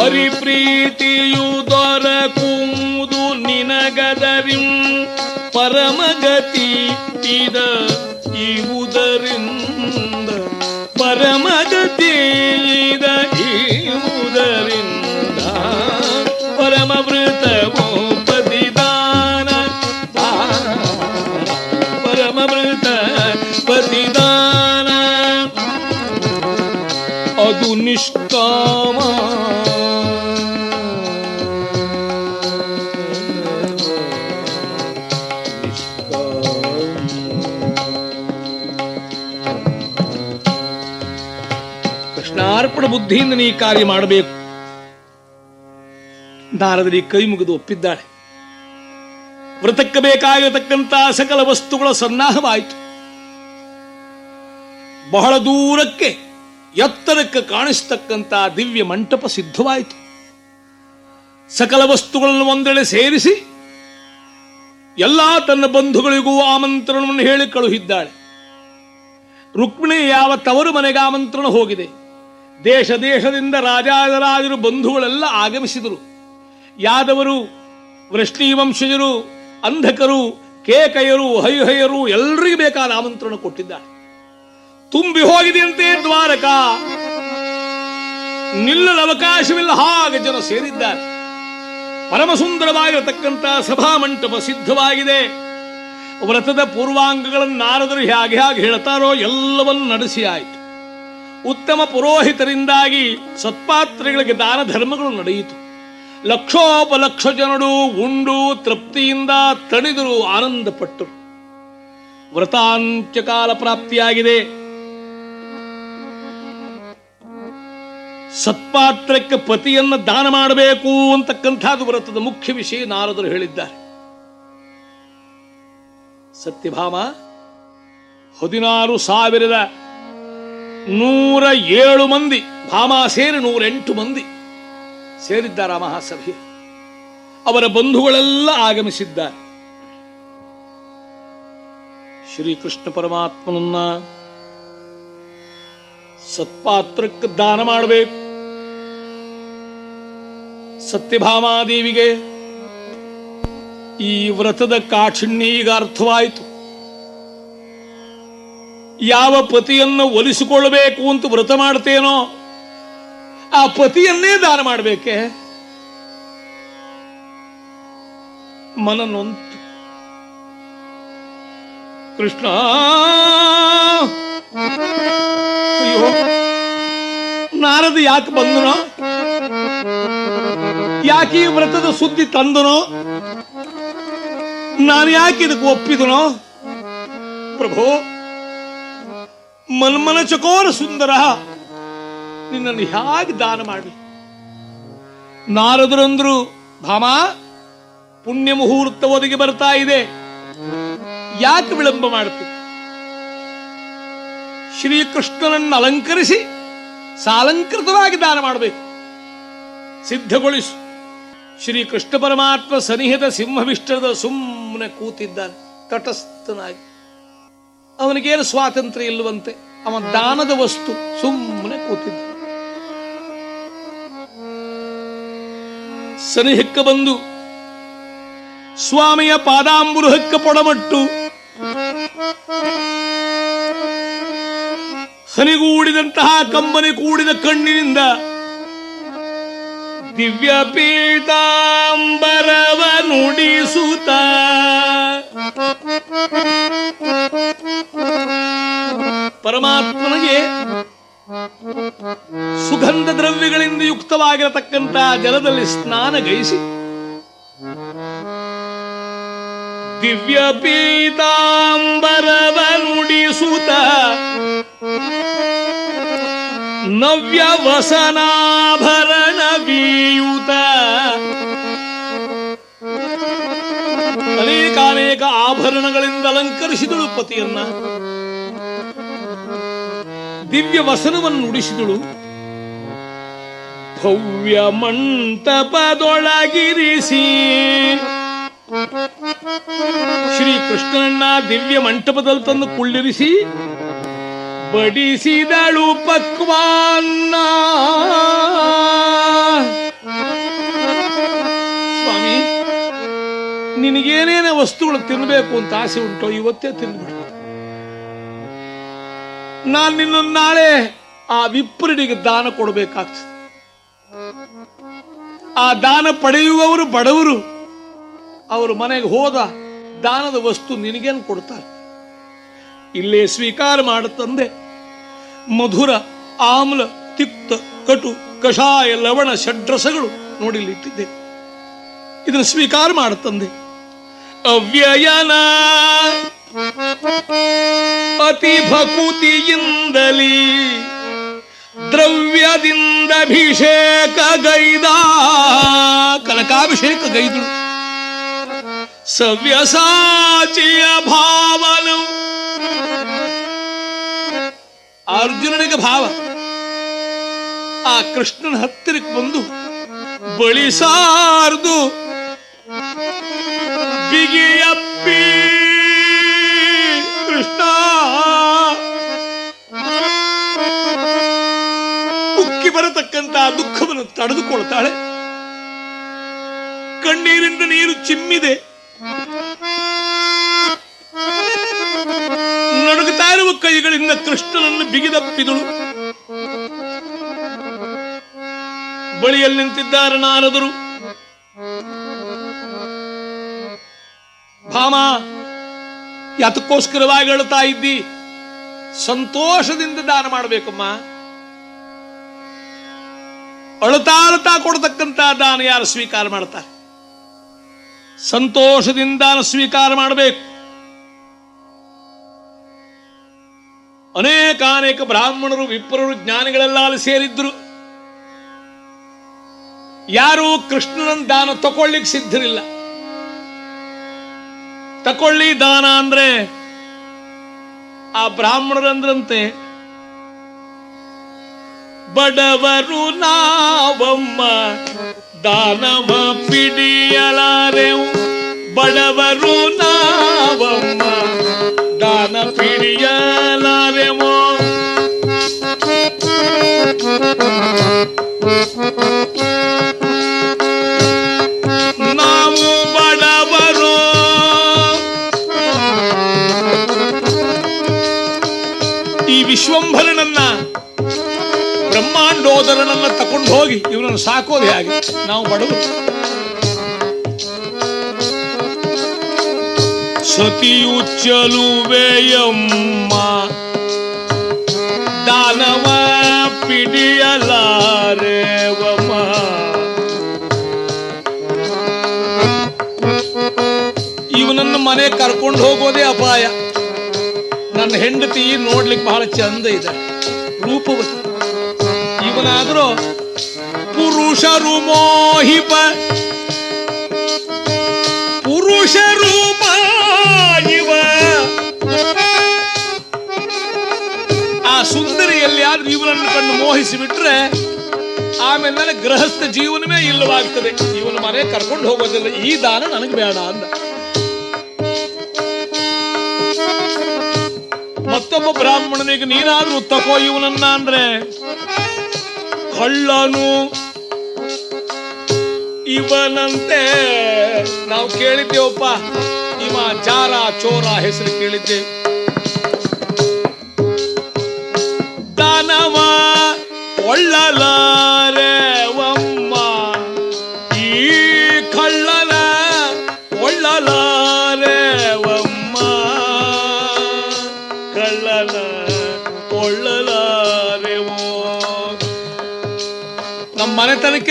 ಹರಿ ಪ್ರೀತಿಯು ದೊರಕು ಪರಮಗತಿ ಇದ ಬುದ್ಧಿಯಿಂದ ನೀ ಕಾರ್ಯ ಮಾಡಬೇಕು. ನಾರದರಿ ಕೈ ಮುಗಿದು ಒಪ್ಪಿದ್ದಾಳೆ. ವ್ರತಕ್ಕೆ ಬೇಕಾಗಿರತಕ್ಕಂತಹ ಸಕಲ ವಸ್ತುಗಳ ಸನ್ನಾಹವಾಯಿತು. ಬಹಳ ದೂರಕ್ಕೆ ಎತ್ತರಕ್ಕೆ ಕಾಣಿಸ್ತಕ್ಕಂಥ ದಿವ್ಯ ಮಂಟಪ ಸಿದ್ಧವಾಯಿತು. ಸಕಲ ವಸ್ತುಗಳನ್ನು ಒಂದೆಡೆ ಸೇರಿಸಿ ಎಲ್ಲಾ ತನ್ನ ಬಂಧುಗಳಿಗೂ ಆಮಂತ್ರಣವನ್ನು ಹೇಳಿ ಕಳುಹಿದ್ದಾಳೆ. ರುಕ್ಮಿಣಿ ಯಾವ ತವರು ಮನೆಗೆ ಆಮಂತ್ರಣ ಹೋಗಿದೆ? ದೇಶ ದೇಶದಿಂದ ರಾಜಾದರಾಜರು ಬಂಧುಗಳೆಲ್ಲ ಆಗಮಿಸಿದರು. ಯಾದವರು ವೃಷ್ಣಿವಂಶಜರು ಅಂಧಕರು, ಕೇಕಯರು, ಹೈಹಯರು ಎಲ್ಲರಿಗೂ ಬೇಕಾದ ಆಮಂತ್ರಣ ಕೊಟ್ಟಿದ್ದಾರೆ. ತುಂಬಿ ಹೋಗಿದೆಯಂತೆ ದ್ವಾರಕ. ನಿಲ್ಲಲು ಅವಕಾಶವಿಲ್ಲ ಹಾಗೆ ಜನ ಸೇರಿದ್ದಾರೆ. ಪರಮ ಸಭಾ ಮಂಟಪ ಸಿದ್ಧವಾಗಿದೆ. ವ್ರತದ ಪೂರ್ವಾಂಗಗಳನ್ನು ನಾರದರು ಹೇಗೆ ಹೇಗೆ ಹೇಳ್ತಾರೋ ಎಲ್ಲವನ್ನು ನಡೆಸಿ ಆಯಿತು. ಉತ್ತಮ ಪುರೋಹಿತರಿಂದಾಗಿ ಸತ್ಪಾತ್ರೆಗಳಿಗೆ ದಾನ ಧರ್ಮಗಳು ನಡೆಯಿತು. ಲಕ್ಷೋಪಲಕ್ಷ ಜನರು ಉಂಡು ತೃಪ್ತಿಯಿಂದ ತಣಿದರು, ಆನಂದಪಟ್ಟರು. ವ್ರತಾಂತ್ಯಕಾಲ ಪ್ರಾಪ್ತಿಯಾಗಿದೆ. ಸತ್ಪಾತ್ರಕ್ಕೆ ಪತಿಯನ್ನು ದಾನ ಮಾಡಬೇಕು ಅಂತಕ್ಕಂಥದ್ದು ವ್ರತದ ಮುಖ್ಯ ವಿಷಯ ನಾರದರು ಹೇಳಿದ್ದಾರೆ. ಸತ್ಯಭಾಮ, ಹದಿನಾರು ಸಾವಿರದ ನೂರ ಏಳು ಮಂದಿ, ಭಾಮ ಸೇರಿ ನೂರೆಂಟು ಮಂದಿ ಸೇರಿದ್ದಾರೆ ಮಹಾಸಭೆ. ಅವರ ಬಂಧುಗಳೆಲ್ಲ ಆಗಮಿಸಿದ್ದಾರೆ. ಶ್ರೀಕೃಷ್ಣ ಪರಮಾತ್ಮನನ್ನ ಸತ್ಪಾತ್ರಕ್ಕೆ ದಾನ ಮಾಡಬೇಕು. ಸತ್ಯಭಾಮಾದೇವಿಗೆ ಈ ವ್ರತದ ಕಾಠಿಣ್ಯ ಈಗ ಅರ್ಥವಾಯಿತು. ಯಾವ ಪತಿಯನ್ನು ಒಲಿಸಿಕೊಳ್ಳಬೇಕು ಅಂತ ವ್ರತ ಮಾಡ್ತೇನೋ, ಆ ಪತಿಯನ್ನೇ ದಾನ ಮಾಡಬೇಕೆ? ಮನ ನೊಂತು ಕೃಷ್ಣ! ಅಯ್ಯೋ, ನಾರದ ಯಾಕೆ ಬಂದನೋ? ಯಾಕೆ ಈ ವ್ರತದ ಸುದ್ದಿ ತಂದನೋ? ನಾನು ಯಾಕೆ ಇದಕ್ಕೆ ಒಪ್ಪಿದನೋ? ಪ್ರಭು ಮನ್ಮನ ಚಕೋರ ಸುಂದರ, ನಿನ್ನನ್ನು ಹೇಗೆ ದಾನ ಮಾಡಲಿ? ನಾರದರಂದ್ರು, ಭಾಮ, ಪುಣ್ಯ ಮುಹೂರ್ತ ಒದಗಿ ಬರ್ತಾ ಇದೆ. ಯಾಕೆ ವಿಳಂಬ ಮಾಡ್ತಿ? ಶ್ರೀಕೃಷ್ಣನನ್ನು ಅಲಂಕರಿಸಿ ಸಾಲಂಕೃತವಾಗಿ ದಾನ ಮಾಡಬೇಕು. ಸಿದ್ಧಗೊಳಿಸು. ಶ್ರೀಕೃಷ್ಣ ಪರಮಾತ್ಮ ಸನಿಹದ ಸಿಂಹವಿಷ್ಟದ ಸುಮ್ಮನೆ ಕೂತಿದ್ದಾನೆ, ತಟಸ್ಥನಾಗಿ. ಅವನಿಗೇನು ಸ್ವಾತಂತ್ರ್ಯ ಇಲ್ಲವಂತೆ, ಅವನ ದಾನದ ವಸ್ತು ಸುಮ್ಮನೆ ಕೂತಿದ್ದ. ಸನಿಹಕ್ಕ ಬಂದು, ಸ್ವಾಮಿಯ ಪಾದಾಂಬುರುಹಕ್ಕ ಪೊಡಮಟ್ಟು, ಹನಿಗೂಡಿದಂತಹ ಕಂಬನಿ ಕೂಡಿದ ಕಣ್ಣಿನಿಂದ ದಿವ್ಯ ಪೀತಾಂಬರವ ನುಡಿಸುತ್ತ. ಪರಮಾತ್ಮನಿಗೆ ಸುಗಂಧ ದ್ರವ್ಯಗಳಿಂದ ಯುಕ್ತವಾಗಿರತಕ್ಕಂತ ಜಲದಲ್ಲಿ ಸ್ನಾನ ಗೈಸಿ ದಿವ್ಯ ಪೀತಾಂಬರವ ನವ್ಯ ಬೀಯುತ ಅನೇಕಾನೇಕ ಆಭರಣಗಳಿಂದ ಅಲಂಕರಿಸಿದಳು ಪತಿಯನ್ನ. ದಿವ್ಯ ವಸನವನ್ನು ನುಡಿಸಿದಳು ಭವ್ಯ ಮಂಟಪದೊಳಗಿರಿಸಿ. ಶ್ರೀಕೃಷ್ಣನನ್ನ ದಿವ್ಯ ಮಂಟಪದಲ್ಲಿ ತಂದು ಕುಳ್ಳಿರಿಸಿ. ಬಡಿಸಿದಳು ಪಕ್ವಾನ್ನ. ಸ್ವಾಮಿ, ನಿನಗೇನೇನೇ ವಸ್ತುಗಳು ತಿನ್ನಬೇಕು ಅಂತ ಆಸೆ ಉಂಟೋ, ಇವತ್ತೇ ತಿನ್ಬಿಡ. ನಾನು ನಿನ್ನ ನಾಳೆ ಆ ವಿಪ್ರನಿಗೆ ದಾನ ಕೊಡಬೇಕಾಗ್ತದೆ. ಆ ದಾನ ಪಡೆಯುವವರು ಬಡವರು. ಅವರು ಮನೆಗೆ ಹೋದ ದಾನದ ವಸ್ತು ನಿನಗೇನು ಕೊಡ್ತಾರೆ? ಇಲ್ಲೇ ಸ್ವೀಕಾರ ಮಾಡುತ್ತಂದೆ ಮಧುರ, ಆಮ್ಲ, ತಿಕ್ತ, ಕಟು, ಕಷಾಯ, ಲವಣ, ಷಡ್ರಸಗಳು ನೋಡಿಲಿಟ್ಟಿದ್ದೆ. ಇದನ್ನು ಸ್ವೀಕಾರ ಮಾಡುತ್ತಂದೆ ಅವ್ಯಯನ ಅತಿ ಭಕುತಿಯಿಂದಲೀ ದ್ರವ್ಯದಿಂದ ಅಭಿಷೇಕ ಗೈದ ಕನಕಾಭಿಷೇಕ ಗೈದಳು. ಸವ್ಯಸಾಚಿಯ ಭಾವನು ಅರ್ಜುನನಿಗೆ ಭಾವ. ಆ ಕೃಷ್ಣನ ಹತ್ತಿರಕ್ಕೆ ಬಂದು ಬಳಿಸಾರ್ದು ಬಿಗಿಯಪ್ಪಿ ಕೃಷ್ಣ. ಉಕ್ಕಿ ಬರತಕ್ಕಂತ ದುಃಖವನ್ನು ತಡೆದುಕೊಳ್ತಾಳೆ. ಕಣ್ಣೀರಿಂದ ನೀರು ಚಿಮ್ಮಿದೆ. ಕೈಗಳಿಂದ ಕೃಷ್ಣನನ್ನು ಬಿಗಿದಪ್ಪಿದಳು. ಬಳಿಯಲ್ಲಿ ನಿಂತಿದ್ದಾರೆ ನಾರದರು. ಭಾಮ, ಯಾತಕ್ಕೋಸ್ಕರವಾಗಿ ಹೇಳ್ತಾ ಇದ್ದಿ? ಸಂತೋಷದಿಂದ ದಾನ ಮಾಡಬೇಕಮ್ಮ. ಅಳತಾ ಅಳತಾ ಕೊಡತಕ್ಕಂತ ದಾನ ಯಾರು ಸ್ವೀಕಾರ ಮಾಡ್ತಾರೆ? ಸಂತೋಷದಿಂದ ಸ್ವೀಕಾರ ಮಾಡಬೇಕು. ಅನೇಕ ಅನೇಕ ಬ್ರಾಹ್ಮಣರು, ವಿಪ್ರರು, ಜ್ಞಾನಿಗಳೆಲ್ಲ ಅಲ್ಲಿ ಸೇರಿದ್ರು. ಯಾರು ಕೃಷ್ಣನ ದಾನ ತಕೊಳ್ಳಿಕ್ ಸಿದ್ಧರಿಲ್ಲ. ತಕೊಳ್ಳಿ ದಾನ ಅಂದ್ರೆ ಆ ಬ್ರಾಹ್ಮಣರಂದ್ರಂತೆ, ಬಡವರು ನಾವಮ್ಮ ದಾನವ ಪಿಡಿಯಲಾರೆವು ಬಡವರು ನಾವಮ್ಮ ದಾನ ಪಿಡಿಯಲಾರೆವೋ ವಿಶ್ವಂಭರನನ್ನ, ಬ್ರಹ್ಮಾಂಡೋದರನನ್ನ ತಕೊಂಡು ಹೋಗಿ ಇವನನ್ನು ಸಾಕೋದು ಹೇಗೆ. ನಾವು ಬಡವರು. ಸತಿಯು ಚಲುವೆಯಮ್ಮ ದಾನವ ಪಿಡಿಯಲಾರೆವಮ್ಮ. ಇವನನ್ನು ಮನೆ ಕರ್ಕೊಂಡು ಹೋಗೋದೇ ಅಪಾಯ. ಹೆಂಡತಿ ನೋಡ್ಲಿಕ್ಕೆ ಬಹಳ ಚಂದ ಇದೆ. ರೂಪವತಿ ಇವನಾದರೂ ಪುರುಷರು ಮೋಹಿಪ ಪುರುಷ ರೂಪ ಇವ ಆ ಸುಂದರಿಯಲ್ಲಿ ಆದ್ರೂ ಇವನನ್ನು ಕಂಡು ಮೋಹಿಸಿ ಬಿಟ್ರೆ ಆಮೇಲೆ ಗೃಹಸ್ಥ ಜೀವನವೇ ಇಲ್ಲವಾಗ್ತದೆ. ಇವನ ಮನೆ ಕರ್ಕೊಂಡು ಹೋಗೋದಿಲ್ಲ. ಈ ದಾನ ನನಗೆ ಬೇಡ ಅಂದ. ಮತ್ತೊಬ್ಬ ಬ್ರಾಹ್ಮಣನಿಗೆ ನೀನಾದ್ರೂ ತಕೋ ಇವನನ್ನ ಅಂದ್ರೆ ಕಳ್ಳನು. ಇವನಂತೆ ನಾವು ಕೇಳಿದ್ದೇವಪ್ಪ. ಇವ ಜಾರ ಚೋರ ಹೆಸರು ಕೇಳಿದ್ದೆ. ದಾನವ ಒಳ್ಳಲಾರೆವಮ್ಮ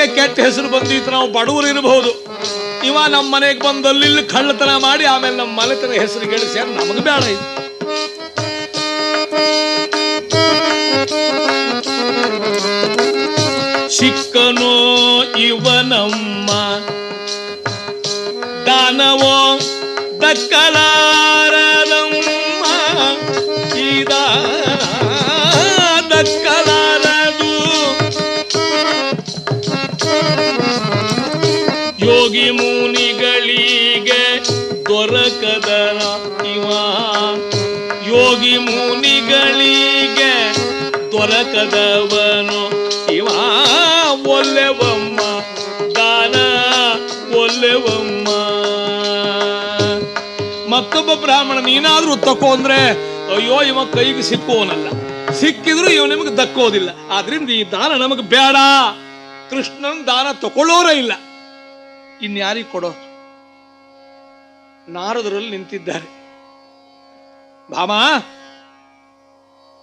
ಮನೆತನಕ್ಕೆ ಕೆಟ್ಟ ಹೆಸರು ಬಂದಿತ್ತು, ನಾವು ಬಡವರು ಇರಬಹುದು ಇವ ನಮ್ಮ ಮನೆಗೆ ಬಂದಲ್ಲಿ ಕಳ್ಳತನ ಮಾಡಿ, ಆಮೇಲೆ ನಮ್ಮ ಮನೆತನ ಹೆಸರು ಗಳಿಸಿ ನಮಗೆ ಬೇಡ ಇದು. ಸಿಕ್ಕನೋ ಇವನಮ್ಮ ದಾನವೋ ದಕ್ಕಲಾರದಮ್ಮ ಇದ ಇನ್ನೊಬ್ಬ ಬ್ರಾಹ್ಮಣ, ನೀನಾದ್ರೂ ತಕೋ ಅಂದ್ರೆ, ಅಯ್ಯೋ, ಇವ ಕೈಗೆ ಸಿಕ್ಕುವನಲ್ಲ ಸಿಕ್ಕಿದ್ರು ಇವ ನಿಮಗೆ ದಕ್ಕೋದಿಲ್ಲ. ಆದ್ರಿಂದ ಈ ದಾನ ನಮಗೆ ಬೇಡ. ಕೃಷ್ಣನ್ ದಾನ ತಕೊಳ್ಳೋರೇ ಇಲ್ಲ. ಇನ್ಯಾರಿಗೆ ಕೊಡೋ? ನಾರದರಲ್ಲಿ ನಿಂತಿದ್ದಾರೆ. ಭಾಮ,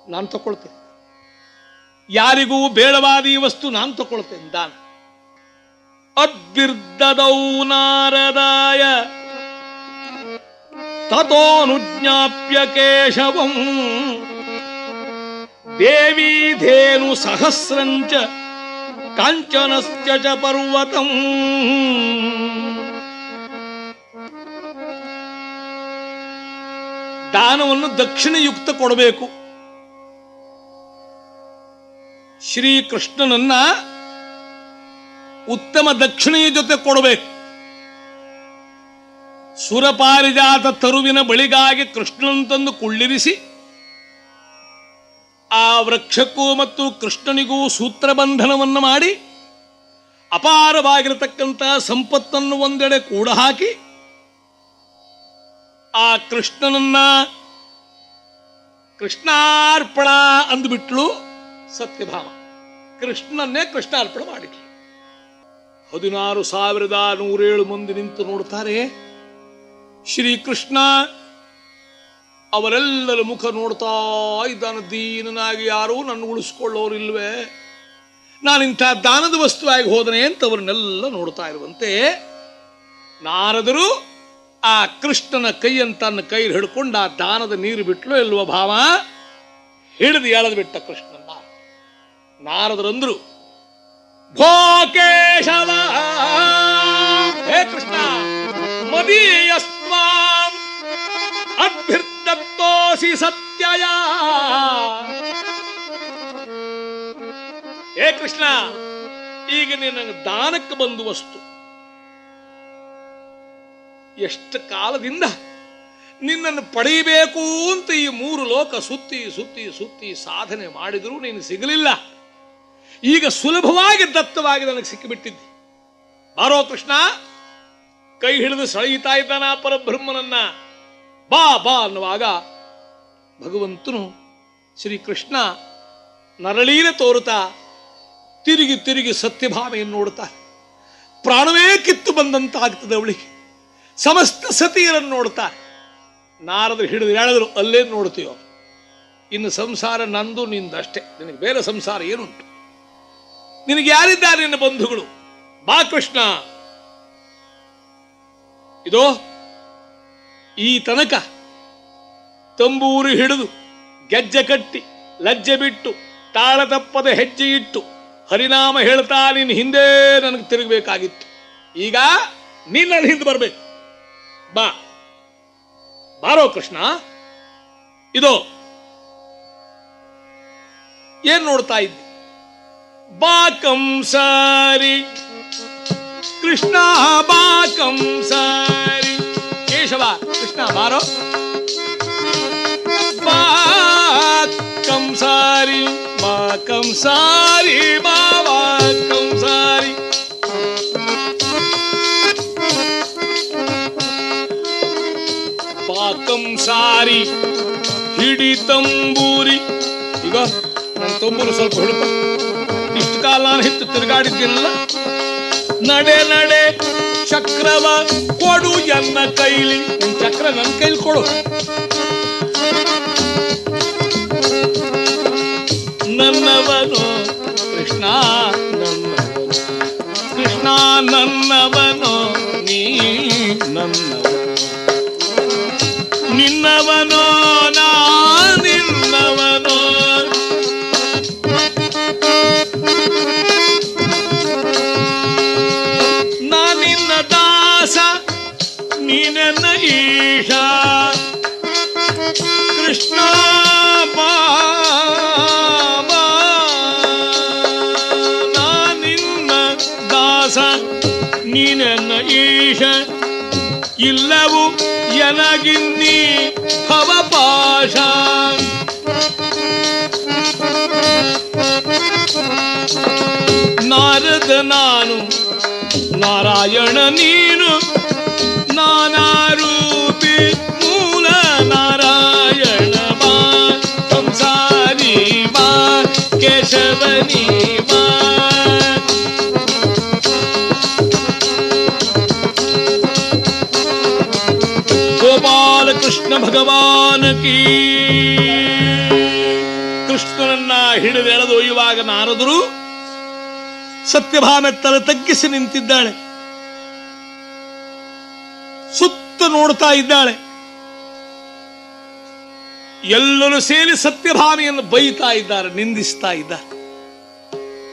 ನಾನು ತಕೊಳ್ತೇನೆ ಯಾರಿಗೂ ಬೇಡವಾದ ಈ ವಸ್ತು ನಾನು ತಕೊಳ್ತೇನೆ ದಾನ. ಅದ್ವಿರ್ದದೌ ನಾರದಾಯ. ತಥೋನುಜ್ಞಾಪ್ಯ ಕೇಶವಂ ದೇವೀಧೇನು ಸಹಸ್ರಂಚ ಕಾಂಚನಸ್ಯ ಪರ್ವತಂ ದಾನವನ್ನು ದಕ್ಷಿಣಯುಕ್ತ ಕೊಡಬೇಕು. ಶ್ರೀಕೃಷ್ಣನನ್ನ ಉತ್ತಮ ದಕ್ಷಿಣೆಯ ಜೊತೆ ಕೊಡಬೇಕು. ಸುರಪಾರಿಜಾತ ತರುವಿನ ಬಳಿಗಾಗಿ ಕೃಷ್ಣನ್ ತಂದು ಕುಳ್ಳಿರಿಸಿ, ಆ ವೃಕ್ಷಕ್ಕೂ ಮತ್ತು ಕೃಷ್ಣನಿಗೂ ಸೂತ್ರಬಂಧನವನ್ನು ಮಾಡಿ, ಅಪಾರವಾಗಿರತಕ್ಕಂಥ ಸಂಪತ್ತನ್ನು ಒಂದೆಡೆ ಕೂಡ ಹಾಕಿ ಆ ಕೃಷ್ಣನನ್ನ ಕೃಷ್ಣಾರ್ಪಣ ಅಂದುಬಿಟ್ಲು ಸತ್ಯಭಾಮ. ಕೃಷ್ಣನ್ನೇ ಕೃಷ್ಣಾರ್ಪಣ ಮಾಡಿದ್ಲು. ಹದಿನಾರು ಸಾವಿರದ ನೂರೇಳು ಮಂದಿ ನಿಂತು ನೋಡ್ತಾರೆ ಶ್ರೀಕೃಷ್ಣ ಅವರೆಲ್ಲರ ಮುಖ ನೋಡ್ತಾ ಇದ್ದಾನೆ. ದೀನನಾಗಿ ಯಾರೂ ನನ್ನ ಉಳಿಸ್ಕೊಳ್ಳೋರಿಲ್ವೇ. ನಾನಿಂಥ ದಾನದ ವಸ್ತುವಾಗಿ ಹೋದನೆ ಅಂತ ಅವರನ್ನೆಲ್ಲ ನೋಡ್ತಾ ಇರುವಂತೆ ನಾರದರು ಆ ಕೃಷ್ಣನ ಕೈಯನ್ನು ತನ್ನ ಕೈ ಹಿಡ್ಕೊಂಡು ಆ ದಾನದ ನೀರು ಬಿಟ್ಲು ಇಲ್ವ ಭಾವ? ಹಿಡಿದು ಎಳೆದು ಬಿಟ್ಟ ಕೃಷ್ಣನ ನಾರದರಂದ್ರು, ಭೋ ಕೇಶವ, ಹೇ ಕೃಷ್ಣ ಮದೀಯಸ್ವಾಂ ಅಭ್ಯರ್ಥೋಸಿ ಸತ್ಯಯ. ಏ ಕೃಷ್ಣ, ಈಗ ನೀನು ದಾನಕ್ಕೆ ಬಂದು ವಸ್ತು. ಎಷ್ಟು ಕಾಲದಿಂದ ನಿನ್ನನ್ನು ಪಡೆಯಬೇಕು ಅಂತ ಈ ಮೂರು ಲೋಕ ಸುತ್ತಿ ಸುತ್ತಿ ಸುತ್ತಿ ಸಾಧನೆ ಮಾಡಿದರೂ ನೀನು ಸಿಗಲಿಲ್ಲ. ಈಗ ಸುಲಭವಾಗಿ ದತ್ತವಾಗಿ ನನಗೆ ಸಿಕ್ಕಿಬಿಟ್ಟಿದ್ದಿ. ಬಾರೋ ಕೃಷ್ಣ, ಕೈ ಹಿಡಿದು ಸೆಳೆಯುತ್ತಾ ಇದ್ದಾನ ಪರಬ್ರಹ್ಮನನ್ನ? ಬಾ ಬಾ ಅನ್ನುವಾಗ ಭಗವಂತನು ಶ್ರೀಕೃಷ್ಣ ನರಳೀನ ತೋರುತ್ತಾ ತಿರುಗಿ ತಿರುಗಿ ಸತ್ಯಭಾಮೆಯನ್ನು ನೋಡುತ್ತಾ ಪ್ರಾಣವೇ ಕಿತ್ತು ಬಂದಂತಾಗ್ತದೆ ಅವಳಿಗೆ. ಸಮಸ್ತ ಸತಿಯರನ್ನು ನೋಡ್ತಾ ನಾರದ್ರು ಹಿಡಿದು ಹೇಳಿದ್ರು, ಅಲ್ಲೇ ನೋಡ್ತೀವೋ ಇನ್ನು ಸಂಸಾರ ನಂದು, ನಿಂದಷ್ಟೇ. ನಿನಗೆ ಬೇರೆ ಸಂಸಾರ ಏನುಂಟು? ನಿನಗೆ ಯಾರಿದ್ದಾರೆ ನಿನ್ನ ಬಂಧುಗಳು? ಬಾ ಕೃಷ್ಣ. ಇದೋ ಈ ತನಕ ತಂಬೂರು ಹಿಡಿದು ಗೆಜ್ಜೆ ಕಟ್ಟಿ ಲಜ್ಜೆ ಬಿಟ್ಟು ತಾಳ ತಪ್ಪದ ಹೆಜ್ಜೆ ಇಟ್ಟು ಹರಿನಾಮ ಹೇಳ್ತಾ ನಿನ್ನ ಹಿಂದೆ ನನಗೆ ತಿರುಗಬೇಕಾಗಿತ್ತು. ಈಗ ನಿನ್ನ ಹಿಂದೆ ಬರಬೇಕು. ಬಾ. ಬಾರೋ ಕೃಷ್ಣ. ಇದೋ. ಏನ್ ನೋಡ್ತಾ ಇದ್ದಿ? ಬಾ ಕಂಸಾರಿ. ಕೃಷ್ಣ ಬಾ ಕಂಸಾರಿ. ಕೇಶವ. ಕೃಷ್ಣ, ಬಾರೋ. ಬಾ ಕಂಸಾರಿ ಬಾ ಕಂಸಾರಿ, ಬಾ ಬಾ, ಕಂಸಾರಿ. ಬಾ, ಕಂಸಾರಿ, ಹಿಡಿ ತಂಬೂರಿ. ಈಗ ನನ್ನ ತಂಬೂರು ಸ್ವಲ್ಪ ಹುಡುಕ. ಇಷ್ಟು ಕಾಲ ಹಿತ್ತು ತಿರುಗಾಡಿದ್ದಿಲ್ಲ ನಡೆ ನಡೆ. ಚಕ್ರವ ಕೊಡು ಎನ್ನ ಕೈಲಿ ನಿನ್ ಚಕ್ರ ನನ್ನ ಕೈಲಿ ಕೊಡು. ನನ್ನವನು ಕೃಷ್ಣ ನನ್ನವನು. ಕೃಷ್ಣ ನನ್ನವನು. ಈಶ ಕೃಷ್ಣ ಬಾ, ಬಾ. ನಾ ನಿನ್ನ ದಾಸ ನೀನೆನ್ನ ಈಶ ಇಲ್ಲವು ಎನಗಿನ್ನಿ ಭವಪಾಶ ನಾರದ ನಾನು ನಾರಾಯಣ ನೀನು ಕೃಷ್ಣ ಭಗವಾನ ಕೀ. ಕೃಷ್ಣನನ್ನ ಹಿಡಿದೆಳೆದೊಯ್ಯುವಾಗ ನಾರದರು ಸತ್ಯಭಾಮ ತಲೆ ತಗ್ಗಿಸಿ ನಿಂತಿದ್ದಾಳೆ. ಸುತ್ತ ನೋಡ್ತಾ ಇದ್ದಾಳೆ. ಎಲ್ಲರೂ ಸೇರಿ ಸತ್ಯಭಾಮಿಯನ್ನು ಬೈತಾ ಇದ್ದಾರೆ, ನಿಂದಿಸ್ತಾ ಇದ್ದಾರೆ.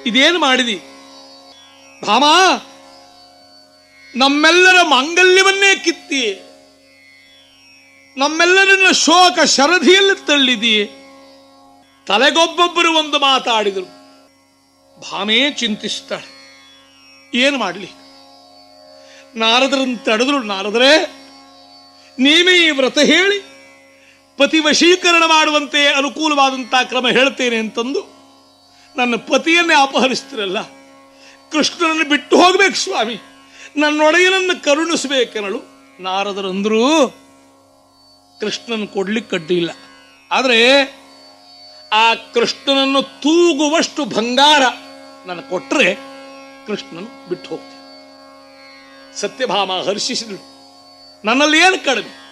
ಇದೇನು ಮಾಡಿದಿ? ಭಾಮ, ನಮ್ಮೆಲ್ಲರ ಮಾಂಗಲ್ಯವನ್ನೇ ಕಿತ್ತಿ. ನಮ್ಮೆಲ್ಲರನ್ನ ಶೋಕ ಶರಧಿಯಲ್ಲಿ ತಳ್ಳಿದಿ. ತಲೆಗೊಬ್ಬೊಬ್ಬರು ಒಂದು ಮಾತಾಡಿದರು. ಭಾಮೇ ಚಿಂತಿಸ್ತಾಳೆ. ಏನು ಮಾಡಲಿ? ನಾರದರನ್ನು ತಡೆದ್ರು ನಾರದರೇ, ನೀವೇ ಈ ವ್ರತ ಹೇಳಿ ಪತಿ ವಶೀಕರಣ ಮಾಡುವಂತೆ ಅನುಕೂಲವಾದಂತಹ ಕ್ರಮ ಹೇಳ್ತೇನೆ ಅಂತಂದು ನನ್ನ ಪತಿಯನ್ನೇ ಅಪಹರಿಸ್ತಿರಲ್ಲ? ಕೃಷ್ಣನನ್ನು ಬಿಟ್ಟು ಹೋಗ್ಬೇಕು ಸ್ವಾಮಿ. ನನ್ನೊಡೆಯನನ್ನು ಕರುಣಿಸಬೇಕೆನಳು. ನಾರದರಂದ್ರು ಕೃಷ್ಣನ್ ಕೊಡ್ಲಿಕ್ಕೆ ಕಡ್ಡಿಲ್ಲ ಆದರೆ ಆ ಕೃಷ್ಣನನ್ನು ತೂಗುವಷ್ಟು ಬಂಗಾರ ನನ್ನ ಕೊಟ್ಟರೆ ಕೃಷ್ಣನ್ ಬಿಟ್ಟು ಹೋಗ್ತೀನಿ. ಸತ್ಯಭಾಮ ಹರ್ಷಿಸಿದಳು. ನನ್ನಲ್ಲಿ ಏನು ಕಡಿಮೆ?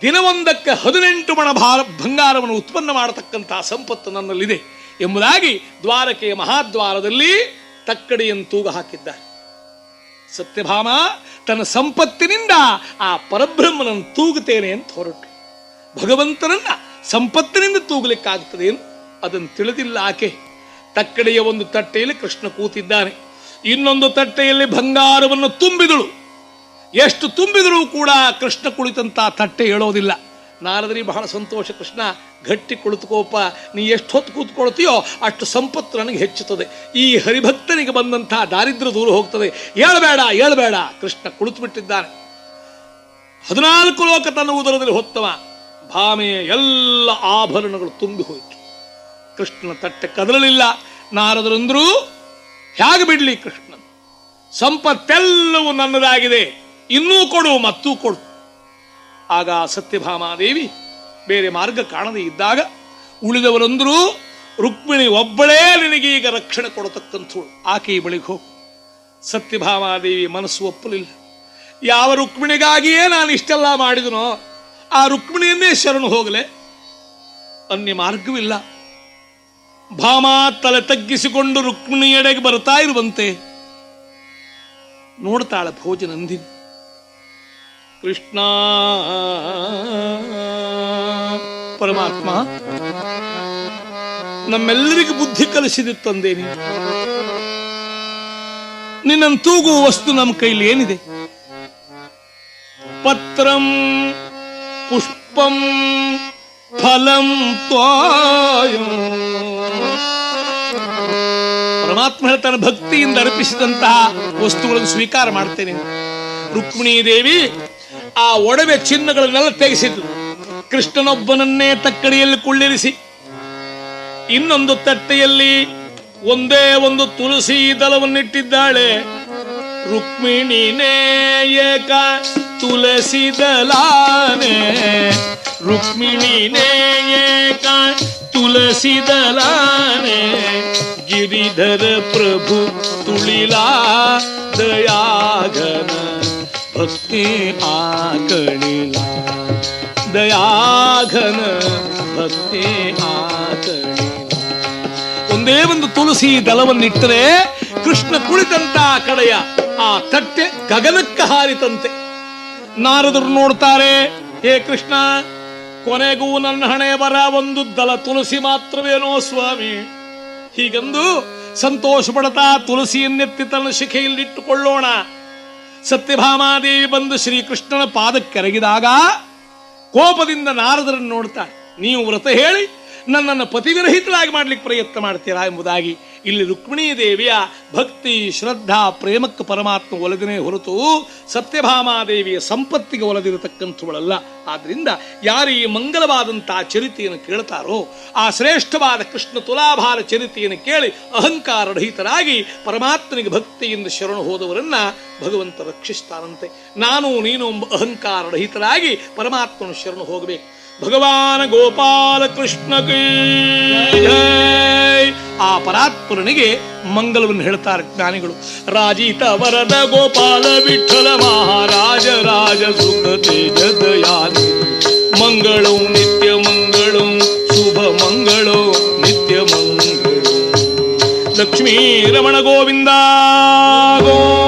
ದಿನವೊಂದಕ್ಕೆ ಹದಿನೆಂಟು ಮಣ ಭಾರ ಬಂಗಾರವನ್ನು ಉತ್ಪನ್ನ ಮಾಡತಕ್ಕಂತಹ ಸಂಪತ್ತು ನನ್ನಲ್ಲಿದೆ. ಎಂಬುದಾಗಿ ದ್ವಾರಕೆಯ ಮಹಾದ್ವಾರದಲ್ಲಿ ತಕ್ಕಡಿಯನ್ನು ತೂಗು ಹಾಕಿದ್ದಾರೆ. ಸತ್ಯಭಾಮ, ತನ್ನ ಸಂಪತ್ತಿನಿಂದ ಆ ಪರಬ್ರಹ್ಮನನ್ನು ತೂಗುತ್ತೇನೆ ಅಂತ ಹೊರಟು. ಭಗವಂತನನ್ನ ಸಂಪತ್ತಿನಿಂದ ತೂಗಲಿಕ್ಕಾಗ್ತದೆ ಏನು ಅದನ್ನು ತಿಳಿದಿಲ್ಲ ಆಕೆ. ತಕ್ಕಡಿಯ ಒಂದು ತಟ್ಟೆಯಲ್ಲಿ ಕೃಷ್ಣ ಕೂತಿದ್ದಾನೆ. ಇನ್ನೊಂದು ತಟ್ಟೆಯಲ್ಲಿ ಬಂಗಾರವನ್ನು ತುಂಬಿದಳು. ಎಷ್ಟು ತುಂಬಿದರೂ ಕೂಡ ಕೃಷ್ಣ ಕುಳಿತಂತ ತಟ್ಟೆ ಹೇಳೋದಿಲ್ಲ ನಾರದರಿ ಬಹಳ ಸಂತೋಷ ಕೃಷ್ಣ, ಗಟ್ಟಿ ಕುಳಿತುಕೋಪ, ನೀ ಎಷ್ಟು ಹೊತ್ತು ಕೂತ್ಕೊಳ್ತೀಯೋ ಅಷ್ಟು ಸಂಪತ್ತು ನನಗೆ ಹೆಚ್ಚುತ್ತದೆ. ಈ ಹರಿಭಕ್ತನಿಗೆ ಬಂದಂತಹ ದಾರಿದ್ರ್ಯ ದೂರ ಹೋಗ್ತದೆ. ಹೇಳಬೇಡ ಹೇಳಬೇಡ, ಕೃಷ್ಣ ಕುಳಿತು ಬಿಟ್ಟಿದ್ದಾನೆ ಹದಿನಾಲ್ಕು ಲೋಕ ತನ್ನ ಉದರದಲ್ಲಿ ಹೊತ್ತವ. ಭಾಮೆಯ ಎಲ್ಲ ಆಭರಣಗಳು ತುಂಬಿ ಹೋಯಿತು. ಕೃಷ್ಣನ ತಟ್ಟೆ ಕದಲಲಿಲ್ಲ. ನಾರದರಂದ್ರು, ಹೇಗೆ ಬಿಡ್ಲಿ ಕೃಷ್ಣನ್? ಸಂಪತ್ತೆಲ್ಲವೂ ನನ್ನದಾಗಿದೆ. ಇನ್ನೂ ಕೊಡು, ಮತ್ತೂ ಕೊಡು. ಆಗ ಸತ್ಯಭಾಮಾದೇವಿ ಬೇರೆ ಮಾರ್ಗ ಕಾಣದೇ ಇದ್ದಾಗ ಉಳಿದವರಂದರೂ ರುಕ್ಮಿಣಿ ಒಬ್ಬಳೇ ನಿನಗೆ ಈಗ ರಕ್ಷಣೆ ಕೊಡತಕ್ಕಂಥವಳು. ಆಕೆಯ ಬಳಿಗೆ ಹೋಗು. ಸತ್ಯಭಾಮಾದೇವಿ ಮನಸ್ಸು ಒಪ್ಪಲಿಲ್ಲ. ಯಾವ ರುಕ್ಮಿಣಿಗಾಗಿಯೇ ನಾನು ಇಷ್ಟೆಲ್ಲ ಮಾಡಿದನೋ ಆ ರುಕ್ಮಿಣಿಯನ್ನೇ ಶರಣು ಹೋಗಲೆ. ಅನ್ಯ ಮಾರ್ಗವಿಲ್ಲ. ಭಾಮ ತಲೆ ತಗ್ಗಿಸಿಕೊಂಡು ರುಕ್ಮಿಣಿಯೆಡೆಗೆ ಬರ್ತಾ ಇರುವಂತೆ ನೋಡ್ತಾಳೆ ಭೋಜನಂದಿನಿ. ಕೃಷ್ಣ. ಪರಮಾತ್ಮ, ನಮ್ಮೆಲ್ಲರಿಗೂ ಬುದ್ಧಿ ಕಲಿಸಿದ ತಂದೆ ನೀನು. ನಿನ್ನನ್ನು ತೂಗುವ ವಸ್ತು ನಮ್ಮ ಕೈಲಿ ಏನಿದೆ? ಪತ್ರಂ, ಪುಷ್ಪಂ, ಫಲಂ ತ್ವಾಯ. ಪರಮಾತ್ಮ ಹೇಳ್ತಾನೆ, ಭಕ್ತಿಯಿಂದ ಅರ್ಪಿಸಿದಂತಹ ವಸ್ತುಗಳನ್ನು ಸ್ವೀಕಾರ ಮಾಡ್ತೇನೆ. ರುಕ್ಮಿಣೀ ದೇವಿ ಆ ಒಡವೆ ಚಿನ್ನಗಳನ್ನೆಲ್ಲ ತೆಗೆಸಿದ್ರು ಕೃಷ್ಣನೊಬ್ಬನನ್ನೇ ತಕ್ಕಡಿಯಲ್ಲಿ ಕುಳ್ಳಿರಿಸಿ. ಇನ್ನೊಂದು ತಟ್ಟೆಯಲ್ಲಿ ಒಂದೇ ಒಂದು ತುಳಸಿ ದಳವನ್ನಿಟ್ಟಿದ್ದಾಳೆ. ರುಕ್ಮಿಣಿ ಏಕ ತುಳಸಿ ದಲಾನೆ ರುಕ್ಮಿಣಿ ಏಕ ತುಳಸಿ ದಲಾನೆ ಗಿರಿಧರ ಪ್ರಭು ತುಳಿಲಾ ದಯಾಗನ ಭಕ್ತಿ ಆಕಳಿಲ ದಯಾಘನ ಭಕ್ತಿ ಆಕಳಿಲ ಒಂದೇ ಒಂದು ತುಳಸಿ ದಳವನ್ನಿಟ್ಟರೆ ಕೃಷ್ಣ ಕುಳಿತಂತ ಕಡೆಯ ಆ ತಟ್ಟೆ ಗಗನಕ್ಕೆ ಹಾರಿತಂತೆ. ನಾರದರು ನೋಡ್ತಾರೆ, ಹೇ ಕೃಷ್ಣ, ಕೊನೆಗೂ ನನ್ನ ಹಣೆ ಬರ ಒಂದು ದಲ ತುಳಸಿ ಮಾತ್ರವೇನೋ ಸ್ವಾಮಿ. ಹೀಗಂದು ಸಂತೋಷ ಪಡತಾ ತುಳಸಿಯನ್ನೆತ್ತಿ ತನ್ನ ಶಿಖೆಯಲ್ಲಿಟ್ಟುಕೊಳ್ಳೋಣ. ಸತ್ಯಭಾಮಾದೇವಿ ಬಂದು ಶ್ರೀಕೃಷ್ಣನ ಪಾದಕ್ಕೆ ಕರಗಿದಾಗ ಕೋಪದಿಂದ ನಾರದರನ್ನು ನೋಡ್ತಾಳೆ ನೀವು ವ್ರತ ಹೇಳಿ ನನ್ನನ್ನು ಪತಿವಿರಹಿತರಾಗಿ ಮಾಡಲಿಕ್ಕೆ ಪ್ರಯತ್ನ ಮಾಡ್ತೀರಾ ಎಂಬುದಾಗಿ ಇಲ್ಲಿ ರುಕ್ಮಿಣೀ ದೇವಿಯ ಭಕ್ತಿ, ಶ್ರದ್ಧಾ, ಪ್ರೇಮಕ್ಕೆ ಪರಮಾತ್ಮ ಒಲದಿನೇ ಹೊರತು ಸತ್ಯಭಾಮಾದೇವಿಯ ಸಂಪತ್ತಿಗೆ ಒಲದಿರತಕ್ಕಂಥವಳಲ್ಲ. ಆದ್ದರಿಂದ ಯಾರು ಈ ಮಂಗಲವಾದಂತಹ ಚರಿತೆಯನ್ನು ಕೇಳ್ತಾರೋ, ಆ ಶ್ರೇಷ್ಠವಾದ ಕೃಷ್ಣ ತುಲಾಭಾರ ಚರಿತೆಯನ್ನು ಕೇಳಿ ಅಹಂಕಾರ ರಹಿತರಾಗಿ ಪರಮಾತ್ಮನಿಗೆ ಭಕ್ತಿಯಿಂದ ಶರಣು ಹೋದವರನ್ನ ಭಗವಂತ ರಕ್ಷಿಸ್ತಾನಂತೆ. ನಾನು ನೀನು ಅಹಂಕಾರ ರಹಿತರಾಗಿ ಪರಮಾತ್ಮನ ಶರಣು ಹೋಗಬೇಕು. ಭಗವಾನ್ ಗೋಪಾಲ ಕೃಷ್ಣ ಆ ಪರಾತ್ಪುರನಿಗೆ ಮಂಗಲವನ್ನು ಹೇಳ್ತಾರೆ ಜ್ಞಾನಿಗಳು. ರಾಜಿತ ವರದ ಗೋಪಾಲ ವಿಠಲ ಮಹಾರಾಜ ರಾಜ ಸುಖ ತೇಜ ದಯಾನಿ. ಮಂಗಳೋ ನಿತ್ಯ ಮಂಗಳೋ ಶುಭ ಮಂಗಳೋ ನಿತ್ಯ ಮಂಗಳೋ. ಲಕ್ಷ್ಮೀ ರಮಣ ಗೋವಿಂದ ಗೋ